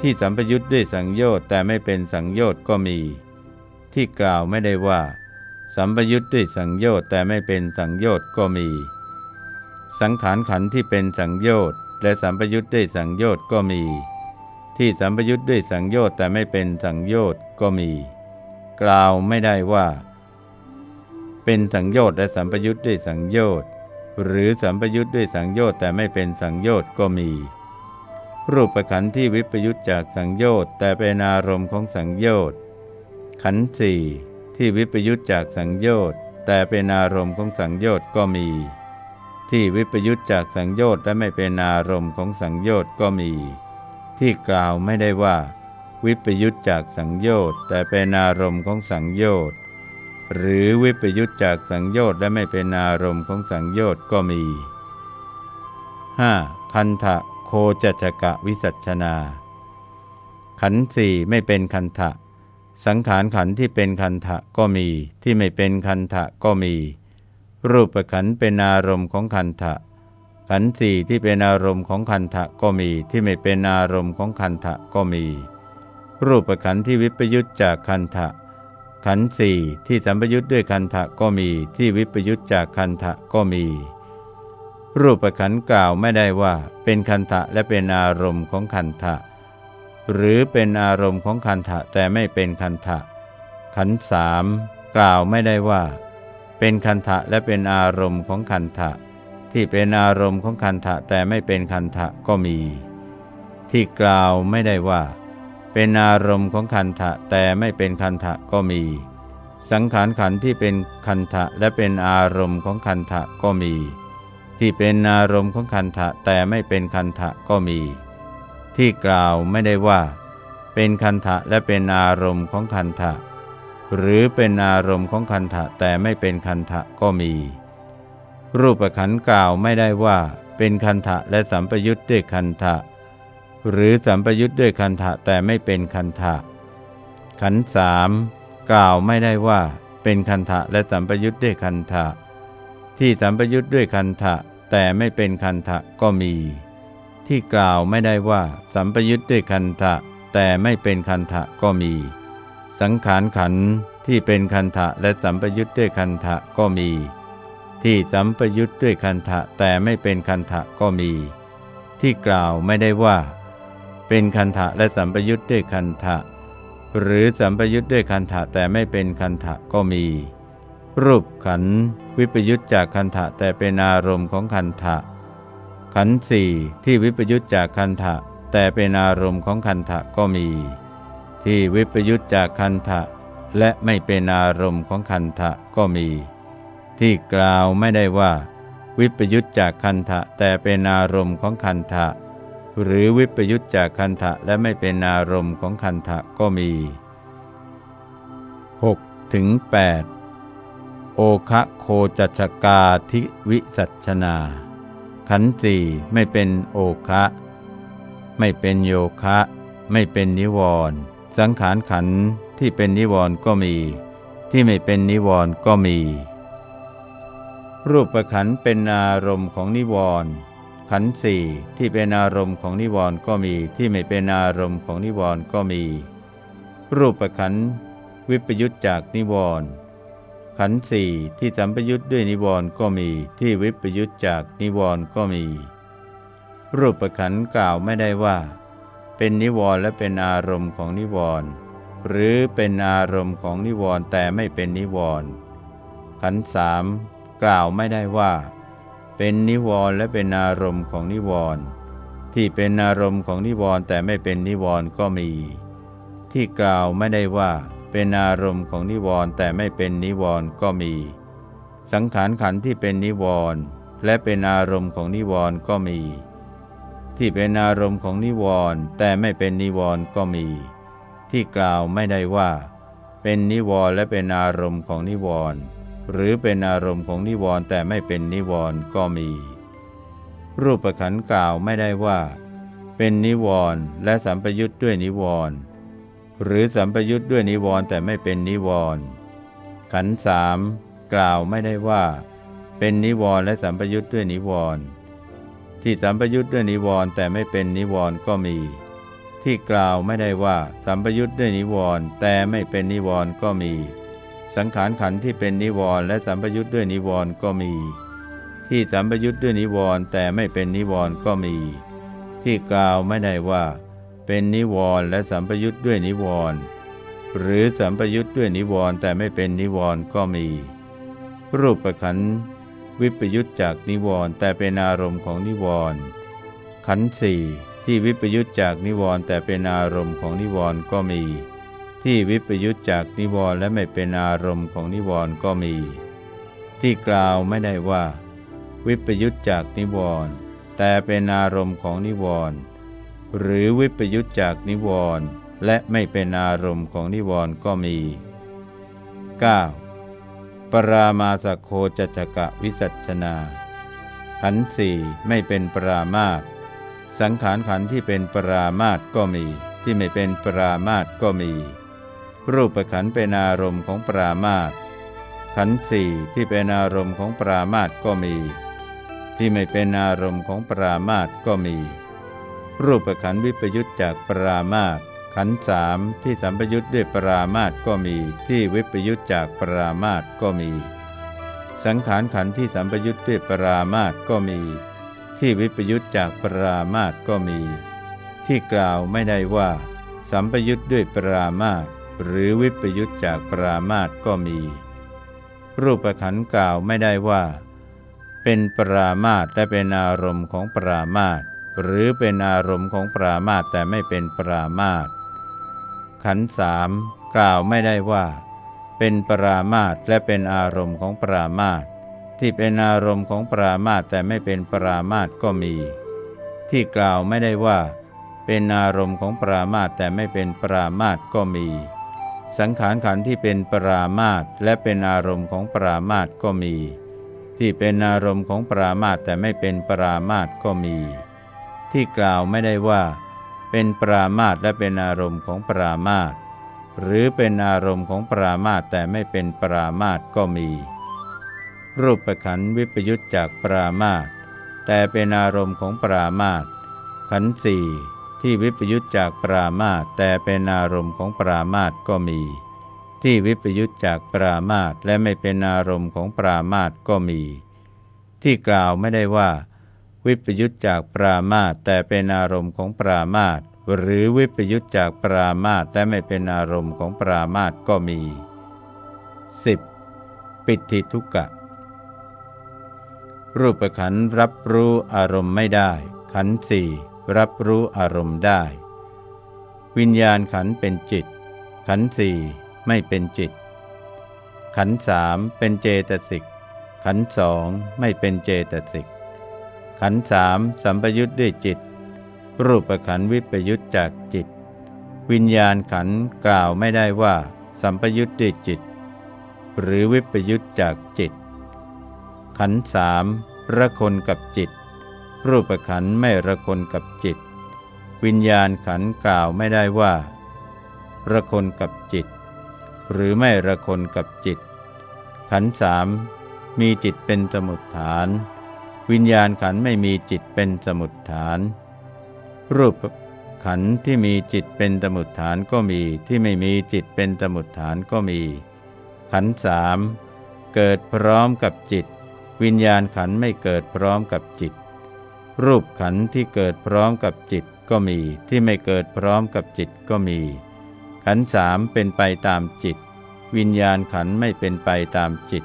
ที่สัมปยุทธ์ด้วยสังโยชน์แต่ไม่เป็นสังโยชน์ก็มี ที่กล่าวไม่ได้ว่า สัมปยุทธ์ด้วยสังโยชน์แต่ไม่เป็นสังโยชน์ก็มี สังขารขันที่เป็นสังโยชน์และสัมปยุทธ์ด้วยสังโยชน์ก็มี ที่สัมปยุทธ์ด้วยสังโยชน์แต่ไม่เป็นสังโยชน์ก็มี กล่าวไม่ได้ว่า เป็นสังโยชน์และสัมปยุทธ์ด้วยสังโยชน์หรือสัมปยุทธ์ด้วยสังโยชน์แต่ไม่เป็นสังโยชน์ก็มี รูปขันธ์ที่วิปยุทธจากสังโยชน์แต่เป็นอารมณ์ของสังโยชน์ขันธ์สี่ที่วิปยุตจากสังโยชน์แต่เป็นอารมณ์ของสังโยชน์ก็มี ที่วิปยุตจากสังโยชน์และไม่เป็นอารมณ์ของสังโยชน์ก็มี ที่กล่าวไม่ได้ว่า วิปยุตจากสังโยชน์ แต่เป็นอารมณ์ของสังโยชน์ หรือวิปยุตจากสังโยชน์และไม่เป็นอารมณ์ของสังโยชน์ก็มี 5. คันทะโคจัจกะวิสัชนา ขันสี่ไม่เป็นคันทะสังขารขันที่เป็นคันทะก็มี ที่ไม่เป็นคันทะก็มี รูปขันเป็นอารมณ์ของคันทะ ขันสี่ที่เป็นอารมณ์ของคันทะก็มีที่ไม่เป็นอารมณ์ของคันทะก็มี รูปขันที่วิปยุตจากคันทะ ขันสี่ที่สัมปยุตด้วยคันทะก็มีที่วิปยุตจากคันทะก็มี รูปขันกล่าวไม่ได้ว่าเป็นคันทะและเป็นอารมณ์ของคันทะ หรือเป็นอารมณ์ของคันทะแต่ไม่เป็นคันทะ ขันสามกล่าวไม่ได้ว่า เป็นคันทะและเป็นอารมณ์ของคันทะ ที่เป็นอารมณ์ของคันทะแต่ไม่เป็นคันทะก็มี ที่กล่าวไม่ได้ว่า เป็นอารมณ์ของคันทะแต่ไม่เป็นคันทะก็มี สังขารขันที่เป็นคันทะและเป็นอารมณ์ของคันทะก็มี ที่เป็นอารมณ์ของคันทะแต่ไม่เป็นคันทะก็มี ที่กล่าวไม่ได้ว่า เป็นคันทะและเป็นอารมณ์ของคันทะหรือเป็นอารมณ์ของคันทะแต่ไม่เป็นคันทะก็มี รูปขันกล่าวไม่ได้ว่า เป็นคันทะและสัมปยุทธ์ด้วยคันทะหรือสัมปยุทธ์ด้วยคันทะแต่ไม่เป็นคันทะขันสามกล่าวไม่ได้ว่า เป็นคันทะและสัมปยุทธ์ด้วยคันทะที่สัมปยุทธ์ด้วยคันทะแต่ไม่เป็นคันทะก็มี ที่กล่าวไม่ได้ว่า สัมปยุทธ์ด้วยคันทะแต่ไม่เป็นคันทะก็มี สังขารขันที่เป็นคันทะและสัมปยุทธ์ด้วยคันทะก็มี ที่สัมปยุทธ์ด้วยคันทะแต่ไม่เป็นคันทะก็มี ที่กล่าวไม่ได้ว่า เป็นคันทะและสัมปยุทธ์ด้วยคันทะหรือสัมปยุทธ์ด้วยคันทะแต่ไม่เป็นคันทะก็มี รูปขันวิปยุทธจากคันทะแต่เป็นอารมณ์ของคันทะขันสี่ที่วิปยุตจากคันทะแต่เป็นอารมณ์ของคันทะก็มี ที่วิปยุตจากคันทะและไม่เป็นอารมณ์ของคันทะก็มี ที่กล่าวไม่ได้ว่า วิปยุตจากคันทะแต่เป็นอารมณ์ของคันทะหรือวิปยุตจากคันทะและไม่เป็นอารมณ์ของคันทะก็มี 6. ถึง8โอคะโคจัชกาทิวิสัชนา ขันธ์สี่ไม่เป็นโอคะ ไม่เป็นโยคะ ไม่เป็นนิวรณ์สังขารขันที่เป็นนิวรณ์ก็มี ที่ไม่เป็นนิวรณ์ก็มี รูปขันเป็นอารมณ์ของนิวรณ์ขันสี่ที่เป็นอารมณ์ของนิวรณ์ก็มีที่ไม่เป็นอารมณ์ของนิวรณ์ก็มี รูปขันวิปยุตจากนิวรณ์ขันสี่ที่สัมปยุตด้วยนิวรณ์ก็มี ที่วิปยุตจากนิวรณ์ก็มี รูปขันกล่าวไม่ได้ว่า เป็นนิวรณ์และเป็นอารมณ์ของนิวรณ์หรือเป็นอารมณ์ของนิวรณ์แต่ไม่เป็นนิวรณ์ขันสาม กล่าวไม่ได้ว่า เป็นนิวรณ์และเป็นอารมณ์ของนิวรณ์ที่เป็นอารมณ์ของนิวรณ์แต่ไม่เป็นนิวรณ์ก็มี ที่กล่าวไม่ได้ว่า เป็นอารมณ์ของนิวรณ์แต่ไม่เป็นนิวรณ์ก็มี สังขารขันธ์ที่เป็นนิวรณ์และเป็นอารมณ์ของนิวรณ์ก็มี ที่เป็นอารมณ์ของนิวรณ์แต่ไม่เป็นนิวรณ์ก็มี ที่กล่าวไม่ได้ว่า เป็นนิวรณ์และเป็นอารมณ์ของนิวรณ์ หรือเป็นอารมณ์ของนิวรณ์แต่ไม่เป็นนิวรณ์ก็มี รูปขันกล่าวไม่ได้ว่า เป็นนิวรณ์และสัมปยุทธ์ด้วยนิวรณ์หรือสัมปยุทธ์ด้วยนิวรณ์แต่ไม่เป็นนิวรณ์ขันสามกล่าวไม่ได้ว่า เป็นนิวรณ์และสัมปยุทธ์ด้วยนิวรณ์ที่สัมปยุทธ์ด้วยนิวรณ์แต่ไม่เป็นนิวรณ์ก็มี ที่กล่าวไม่ได้ว่าสัมปยุทธ์ด้วยนิวรณ์แต่ไม่เป็นนิวรณ์ก็มี สังขารขันธ์ที่เป็นนิวรณ์และสัมปยุทธ์ด้วยนิวรณ์ก็มี ที่สัมปยุทธ์ด้วยนิวรณ์แต่ไม่เป็นนิวรณ์ก็มี ที่กล่าวไม่ได้ว่า เป็นนิวรณ์และสัมปยุทธ์ด้วยนิวรณ์หรือสัมปยุทธ์ด้วยนิวรณ์แต่ไม่เป็นนิวรณ์ก็มี รูปขันวิปยุทธจากนิวรณ์แต่เป็นอารมณ์ของนิวรณ์ขันสี่ที่วิปยุทธจากนิวรณ์แต่เป็นอารมณ์ของนิวรณ์ก็มี ที่วิปยุทธจากนิวรณ์และไม่เป็นอารมณ์ของนิวรณ์ก็มี ที่กล่าวไม่ได้ว่า วิปยุทธจากนิวรณ์แต่เป็นอารมณ์ของนิวรณ์หรือวิปยุตจากนิวรณ์และไม่เป็นอารมณ์ของนิวรณ์ก็มี 9. ปรามาสโคจัจกะวิสัชนา ขันสี่ไม่เป็นปรามาตสังขารขันที่เป็นปรามาตก็มี ที่ไม่เป็นปรามาตก็มี รูปขันเป็นอารมณ์ของปรามาตขันสี่ที่เป็นอารมณ์ของปรามาตก็มี ที่ไม่เป็นอารมณ์ของปรามาตก็มี รูปขันวิปยุตจากปรามาตขันสามที่สัมปยุตด้วยปรามาตก็มี ที่วิปยุตจากปรามาตก็มี สังขารขันที่สัมปยุตด้วยปรามาตก็มี ที่วิปยุตจากปรามาตก็มี ที่กล่าวไม่ได้ว่า สัมปยุตด้วยปรามาต หรือวิปยุตจากปรามาตก็มี รูปขันกล่าวไม่ได้ว่า เป็นปรามาตและเป็นอารมณ์ของปรามาตหรือเป็นอารมณ์ของปรามาตแต่ไม่เป็นปรามาตขันสามกล่าวไม่ได้ว่า เป็นปรามาตและเป็นอารมณ์ของปรามาตที่เป็นอารมณ์ของปรามาตแต่ไม่เป็นปรามาตก็มี ที่กล่าวไม่ได้ว่า เป็นอารมณ์ของปรามาตแต่ไม่เป็นปรามาตก็มี สังขารขันที่เป็นปรามาตและเป็นอารมณ์ของปรามาตก็มี ที่เป็นอารมณ์ของปรามาตแต่ไม่เป็นปรามาตก็มี ที่กล่าวไม่ได้ว่า เป็นปรามาตและเป็นอารมณ์ของปรามาตหรือเป็นอารมณ์ของปรามาตแต่ไม่เป็นปรามาตก็มี รูปประขันวิปยุตจากปรามาตแต่เป็นอารมณ์ของปรามาตขันสี่ ที่วิปยุตจากปรามาตแต่เป็นอารมณ์ของปรามาตก็มี ที่วิปยุตจากปรามาตและไม่เป็นอารมณ์ของปรามาตก็มี ที่กล่าวไม่ได้ว่า วิปยุตจากปรามาตแต่เป็นอารมณ์ของปรามาตหรือวิปยุตจากปรามาตแต่ไม่เป็นอารมณ์ของปรามาตก็มี 10. ปิติทุกะรูปขันรับรู้อารมณ์ไม่ได้ ขันสี่ รับรู้อารมณ์ได้ วิญญาณขันเป็นจิต ขันสี่ไม่เป็นจิต ขันสามเป็นเจตสิก ขันสองไม่เป็นเจตสิก ขันสามสัมปยุทธ์ด้วยจิต รูปขันวิปยุทธ์จากจิต วิญญาณขันกล่าวไม่ได้ว่า สัมปยุทธ์ด้วยจิต หรือวิปยุตจากจิต ขันสามระคนกับจิต รูปขันไม่ระคนกับจิต วิญญาณขันกล่าวไม่ได้ว่า ระคนกับจิต หรือไม่ระคนกับจิต ขันสามมีจิตเป็นสมุดฐาน วิญญาณขันไม่มีจิตเป็นสมุดฐาน รูปขันที่มีจิตเป็นสมุดฐานก็มีที่ไม่มีจิตเป็นสมุดฐานก็มี ขันสามเกิดพร้อมกับจิต วิญญาณขันไม่เกิดพร้อมกับจิต รูปขันที่เกิดพร้อมกับจิตก็มี ที่ไม่เกิดพร้อมกับจิตก็มี ขันสามเป็นไปตามจิต วิญญาณขันไม่เป็นไปตามจิต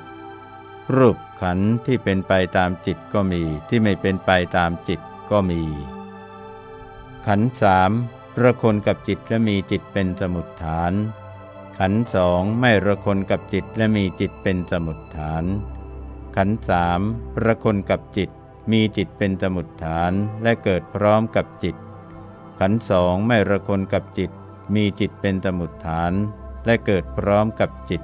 รูปขันที่เป็นไปตามจิตก็มี ที่ไม่เป็นไปตามจิตก็มี ขันสามระคนกับจิตและมีจิตเป็นสมุดฐาน ขันสองไม่ระคนกับจิตและมีจิตเป็นสมุดฐาน ขันสามระคนกับจิต มีจิตเป็นสมุดฐานและเกิดพร้อมกับจิต ขันสองไม่ระคนกับจิต มีจิตเป็นสมุดฐานและเกิดพร้อมกับจิต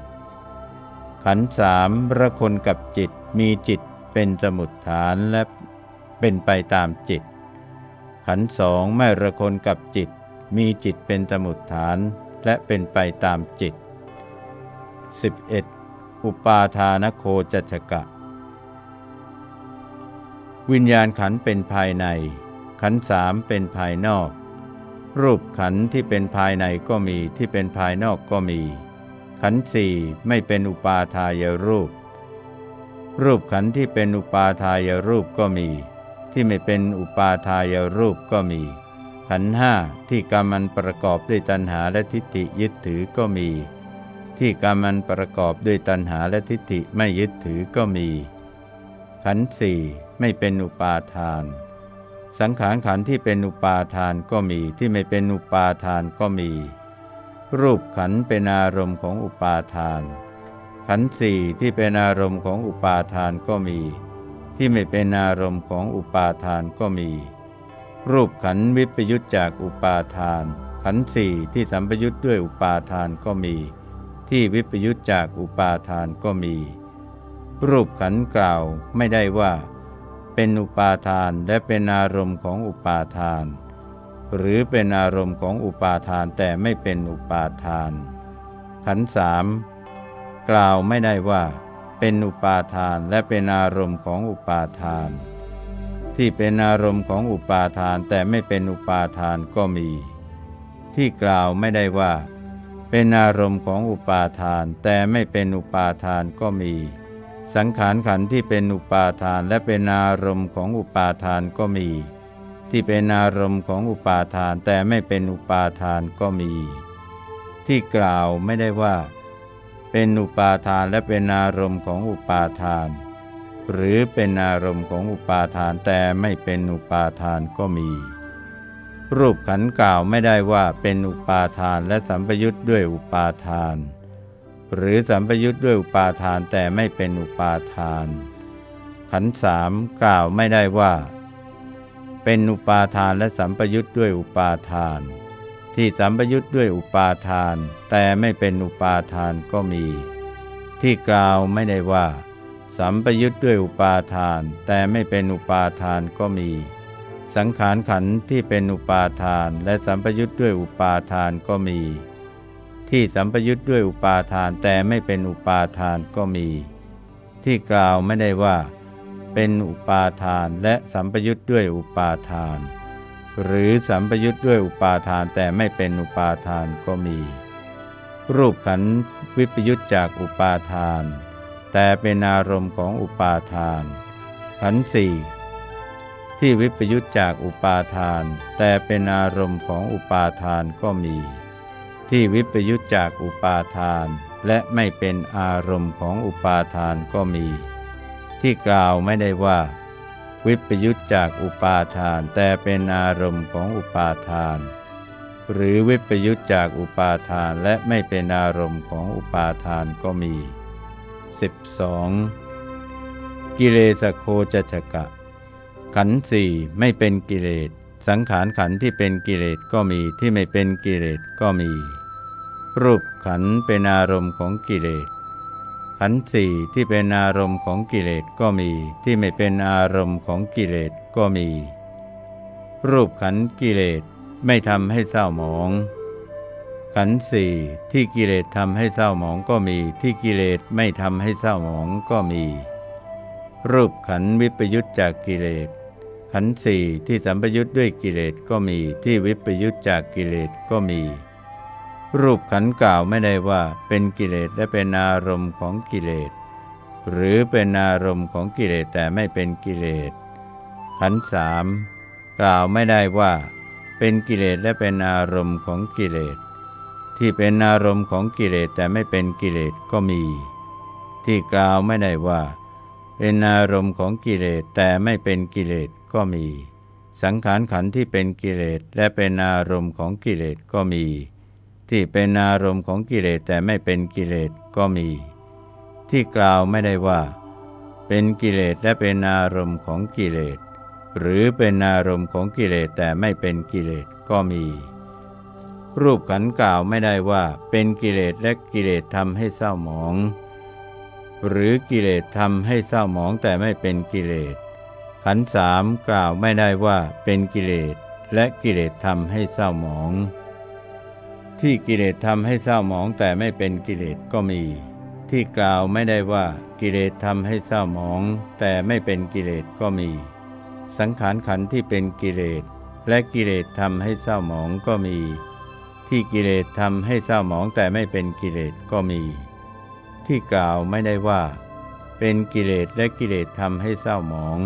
ขันสามระคนกับจิต มีจิตเป็นสมุดฐานและเป็นไปตามจิต ขันสองไม่ระคนกับจิต มีจิตเป็นสมุดฐานและเป็นไปตามจิต 11. อุปาทานโคจัชกะ วิญญาณขันเป็นภายใน ขันสามเป็นภายนอก รูปขันที่เป็นภายในก็มีที่เป็นภายนอกก็มี ขันสี่ไม่เป็นอุปาทายรูป รูปขันที่เป็นอุปาทายรูปก็มี ที่ไม่เป็นอุปาทายรูปก็มี ขันห้าที่กรรมันประกอบด้วยตัณหาและทิฏฐิยึดถือก็มี ที่กรรมันประกอบด้วยตัณหาและทิฏฐิไม่ยึดถือก็มี ขันสี่ ไม่เป็นอุปาทาน สังขารขันที่เป็นอุปาทานก็มีที่ไม่เป็นอุปาทานก็มี รูปขันเป็นอารมณ์ของอุปาทาน ขันสี่ที่เป็นอารมณ์ของอุปาทานก็มี ที่ไม่เป็นอารมณ์ของอุปาทานก็มี รูปขันวิปยุตจากอุปาทาน ขันสี่ที่สัมปยุตด้วยอุปาทานก็มี ที่วิปยุตจากอุปาทานก็มี รูปขันกล่าวไม่ได้ว่า เป็นอุปาทานและเป็นอารมณ์ของอุปาทาน หรือเป็นอารมณ์ของอุปาทานแต่ไม่เป็นอุปาทาน ขันสามกล่าวไม่ได้ว่า เป็นอุปาทานและเป็นอารมณ์ของอุปาทาน ที่เป็นอารมณ์ของอุปาทานแต่ไม่เป็นอุปาทานก็มี ที่กล่าวไม่ได้ว่า เป็นอารมณ์ของอุปาทานแต่ไม่เป็นอุปาทานก็มี สังขารขันที่เป็นอุปาทานและเป็นอารมณ์ของอุปาทานก็มี ที่เป็นอารมณ์ของอุปาทานแต่ไม่เป็นอุปาทานก็มี ที่กล่าวไม่ได้ว่า เป็นอุปาทานและเป็นอารมณ์ของอุปาทาน หรือเป็นอารมณ์ของอุปาทานแต่ไม่เป็นอุปาทานก็มี รูปขันกล่าวไม่ได้ว่าเป็นอุปาทานและสัมปยุทธ์ด้วยอุปาทาน หรือสัมปยุทธ์ด้วยอุปาทานแต่ไม่เป็นอุปาทาน ขันสามกล่าวไม่ได้ว่า เป็นอุปาทานและสัมปยุทธ์ด้วยอุปาทาน ที่สัมปยุทธ์ด้วยอุปาทาน แต่ไม่เป็นอุปาทานก็มี ที่กล่าวไม่ได้ว่า สัมปยุทธ์ด้วยอุปาทาน แต่ไม่เป็นอุปาทานก็มี สังขารขันที่เป็นอุปาทาน และสัมปยุทธ์ด้วยอุปาทานก็มี ที่สัมปยุทธ์ด้วยอุปาทานแต่ไม่เป็นอุปาทานก็มี ที่กล่าวไม่ได้ว่า เป็นอุปาทานและสัมปยุทธ์ด้วยอุปาทาน หรือสัมปยุทธ์ด้วยอุปาทานแต่ไม่เป็นอุปาทานก็มี รูปขันวิปยุทธจากอุปาทาน แต่เป็นอารมณ์ของอุปาทาน ขันสี่ที่วิปยุทธจากอุปาทาน แต่เป็นอารมณ์ของอุปาทานก็มี ที่วิปยุทธจากอุปาทาน และไม่เป็นอารมณ์ของอุปาทานก็มี ที่กล่าวไม่ได้ว่า วิปยุตจากอุปาทานแต่เป็นอารมณ์ของอุปาทาน หรือวิปยุตจากอุปาทานและไม่เป็นอารมณ์ของอุปาทานก็มี 12. กิเลสโคจชกะ ขันสี่ไม่เป็นกิเลสสังขารขันที่เป็นกิเลสก็มีที่ไม่เป็นกิเลสก็มี รูปขันเป็นอารมณ์ของกิเลส ขันสี่ที่เป็นอารมณ์ของกิเลสก็มี ที่ไม่เป็นอารมณ์ของกิเลสก็มี รูปขันกิเลสไม่ทำให้เศร้าหมอง ขันสี่ที่กิเลสทำให้เศร้าหมองก็มี ที่กิเลสไม่ทำให้เศร้าหมองก็มี รูปขันวิปยุตจากกิเลส ขันสี่ที่สัมปยุตด้วยกิเลสก็มี ที่วิปยุตจากกิเลสก็มี รูปขันกล่าวไม่ได้ว่าเป็นกิเลสและเป็นอารมณ์ของกิเลส หรือเป็นอารมณ์ของกิเลสแต่ไม่เป็นกิเลส ขันสามกล่าวไม่ได้ว่า เป็นกิเลสและเป็นอารมณ์ของกิเลส ที่เป็นอารมณ์ของกิเลสแต่ไม่เป็นกิเลสก็มี ที่กล่าวไม่ได้ว่า เป็นอารมณ์ของกิเลสแต่ไม่เป็นกิเลสก็มี สังขารขันที่เป็นกิเลสและเป็นอารมณ์ของกิเลสก็มี ที่เป็นอารมณ์ของกิเลสแต่ไม่เป็นกิเลสก็มี ที่กล่าวไม่ได้ว่า เป็นกิเลสและเป็นอารมณ์ของกิเลสหรือเป็นอารมณ์ของกิเลสแต่ไม่เป็นกิเลสก็มี รูปขันกล่าวไม่ได้ว่า เป็นกิเลสและกิเลสทำให้เศร้าหมอง หรือกิเลสทำให้เศร้าหมองแต่ไม่เป็นกิเลสขันสามกล่าวไม่ได้ว่าเป็นกิเลสและกิเลสทำให้เศร้าหมอง ที่กิเลสทำให้เศร้าหมองแต่ไม่เป็นกิเลสก็มี ที่กล่าวไม่ได้ว่ากิเลสทำให้เศร้าหมอง แต่ไม่เป็นกิเลสก็มี สังขารขันที่เป็นกิเลสและกิเลสทำให้เศร้าหมองก็มี ที่กิเลสทำให้เศร้าหมองแต่ไม่เป็นกิเลสก็มี ที่กล่าวไม่ได้ว่า เป็นกิเลสและกิเลสทำให้เศร้าหมอง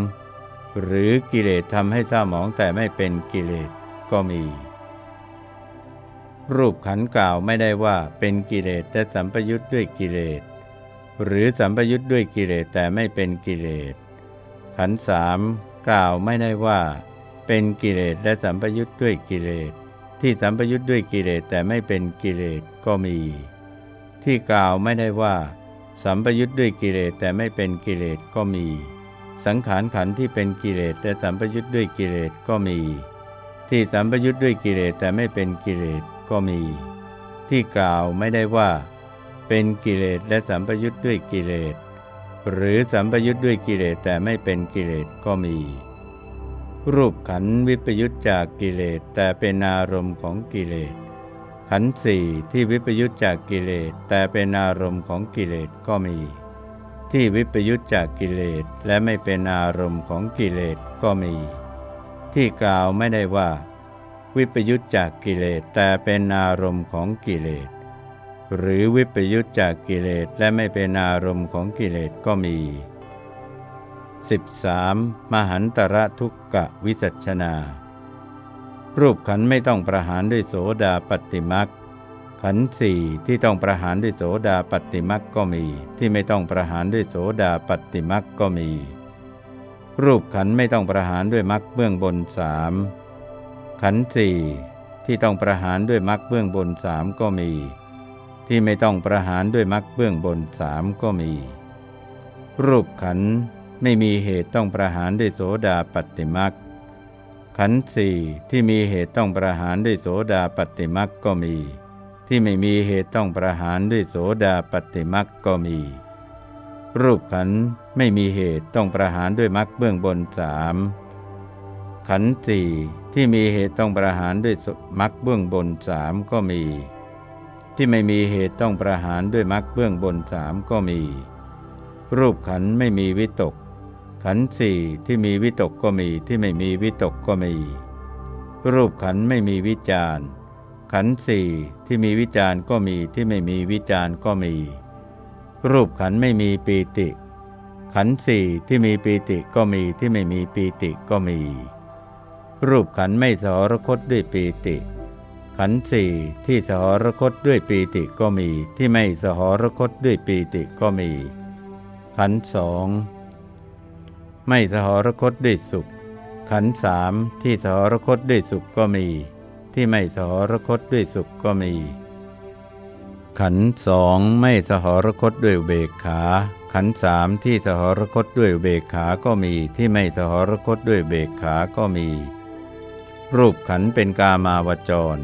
หรือกิเลสทำให้เศร้าหมองแต่ไม่เป็นกิเลสก็มี รูปขันกล่าวไม่ได้ว่าเป็นกิเลสแต่สัมปยุทธ์ด้วยกิเลส หรือสัมปยุทธ์ด้วยกิเลสแต่ไม่เป็นกิเลส ขันสามกล่าวไม่ได้ว่า เป็นกิเลสและสัมปยุทธ์ด้วยกิเลส ที่สัมปยุทธ์ด้วยกิเลสแต่ไม่เป็นกิเลสก็มี ที่กล่าวไม่ได้ว่า สัมปยุทธ์ด้วยกิเลสแต่ไม่เป็นกิเลสก็มี สังขารขันที่เป็นกิเลสและสัมปยุทธ์ด้วยกิเลสก็มี ที่สัมปยุทธ์ด้วยกิเลสแต่ไม่เป็นกิเลส ก็มี ที่กล่าวไม่ได้ว่า เป็นกิเลสและสัมปยุทธ์ด้วยกิเลส หรือสัมปยุทธ์ด้วยกิเลสแต่ไม่เป็นกิเลสก็มี รูปขันวิปยุทธจากกิเลสแต่เป็นอารมณ์ของกิเลส ขันสี่ที่วิปยุทธจากกิเลสแต่เป็นอารมณ์ของกิเลสก็มี ที่วิปยุทธจากกิเลสและไม่เป็นอารมณ์ของกิเลสก็มี ที่กล่าวไม่ได้ว่า วิปยุตจากกิเลสแต่เป็นอารมณ์ของกิเลส หรือวิปยุตจากกิเลสและไม่เป็นอารมณ์ของกิเลสก็มี 13. มหันตระทุกกะวิสัชนา รูปขันไม่ต้องประหารด้วยโสดาปฏิมักขันสี่ที่ต้องประหารด้วยโสดาปฏิมักก็มี ที่ไม่ต้องประหารด้วยโสดาปฏิมักก็มี รูปขันไม่ต้องประหารด้วยมักเบื้องบนสาม ขันสี่ที่ต้องประหารด้วยมรรคเบื้องบนสามก็มี ที่ไม่ต้องประหารด้วยมรรคเบื้องบนสามก็มี รูปขันไม่มีเหตุต้องประหารด้วยโสดาปฏิมรรคขันสี่ที่มีเหตุต้องประหารด้วยโสดาปฏิมรรคก็มี ที่ไม่มีเหตุต้องประหารด้วยโสดาปฏิมรรคก็มี รูปขันไม่มีเหตุต้องประหารด้วยมรรคเบื้องบนสามขันธ์สี่ ที่มีเหตุต้องประหารด้วยมรรคเบื้องบนสามก็มี ที่ไม่มีเหตุต้องประหารด้วยมรรคเบื้องบนสามก็มี รูปขันไม่มีวิตก ขันสี่ที่มีวิตกก็มีที่ไม่มีวิตกก็มี รูปขันไม่มีวิจารขันสี่ที่มีวิจารก็มีที่ไม่มีวิจารก็มี รูปขันไม่มีปีติ ขันสี่ที่มีปีติก็มีที่ไม่มีปีติก็มี รูปขันไม่สหรคตด้วยปีติ ขันสี่ที่สหรคตด้วยปีติก็มี ที่ไม่สหรคตด้วยปีติก็มี ขันสองไม่สหรคตด้วยสุข ขันสามที่สหรคตด้วยสุขก็มี ที่ไม่สหรคตด้วยสุขก็มี ขันสองไม่สหรคตด้วยเบกขา ขันสามที่สหรคตด้วยเบกขาก็มี ที่ไม่สหรคตด้วยเบกขาก็มี รูปขันเป็นกามาวจร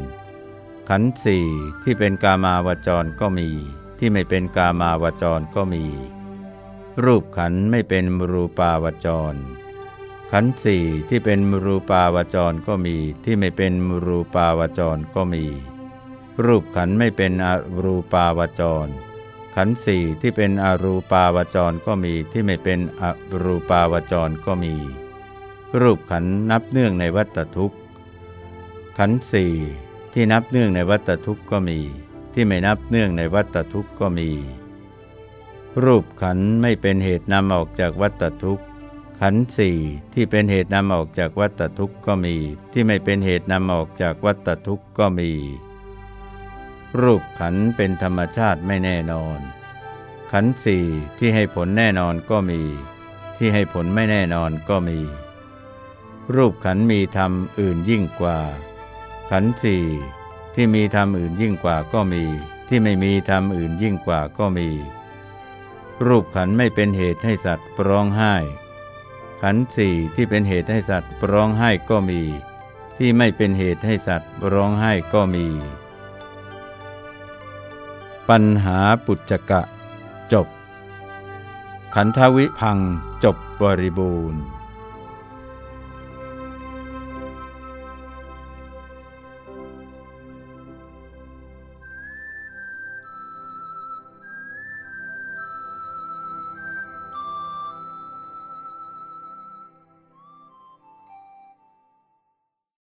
ขันสี่ที่เป็นกามาวจรก็มี ที่ไม่เป็นกามาวจรก็มี รูปขันไม่เป็นมรูปาวจร ขันสี่ที่เป็นมรูปาวจรก็มี ที่ไม่เป็นมรูปาวจรก็มี รูปขันไม่เป็นอรูปาวจร ขันสี่ที่เป็นอรูปาวจรก็มี ที่ไม่เป็นอรูปาวจรก็มี รูปขันนับเนื่องในวัฏทุกข์ ขันสี่ที่นับเนื่องในวัฏทุกข์ก็มี ที่ไม่นับเนื่องในวัฏทุกข์ก็มี รูปขันไม่เป็นเหตุนำออกจากวัฏทุกข์ ขันสี่ที่เป็นเหตุนำออกจากวัฏทุกข์ก็มี ที่ไม่เป็นเหตุนำออกจากวัฏทุกข์ก็มี รูปขันเป็นธรรมชาติไม่แน่นอน ขันสี่ที่ให้ผลแน่นอนก็มี ที่ให้ผลไม่แน่นอนก็มีรูปขันมีธรรมอื่นยิ่งกว่า ขันสี่ที่มีธรรมอื่นยิ่งกว่าก็มี ที่ไม่มีธรรมอื่นยิ่งกว่าก็มี รูปขันไม่เป็นเหตุให้สัตว์ร้องไห้ ขันสี่ที่เป็นเหตุให้สัตว์ร้องไห้ก็มี ที่ไม่เป็นเหตุให้สัตว์ร้องไห้ก็มี ปัญหาปุจจกะ จบ ขันธวิพังจบบริบูรณ์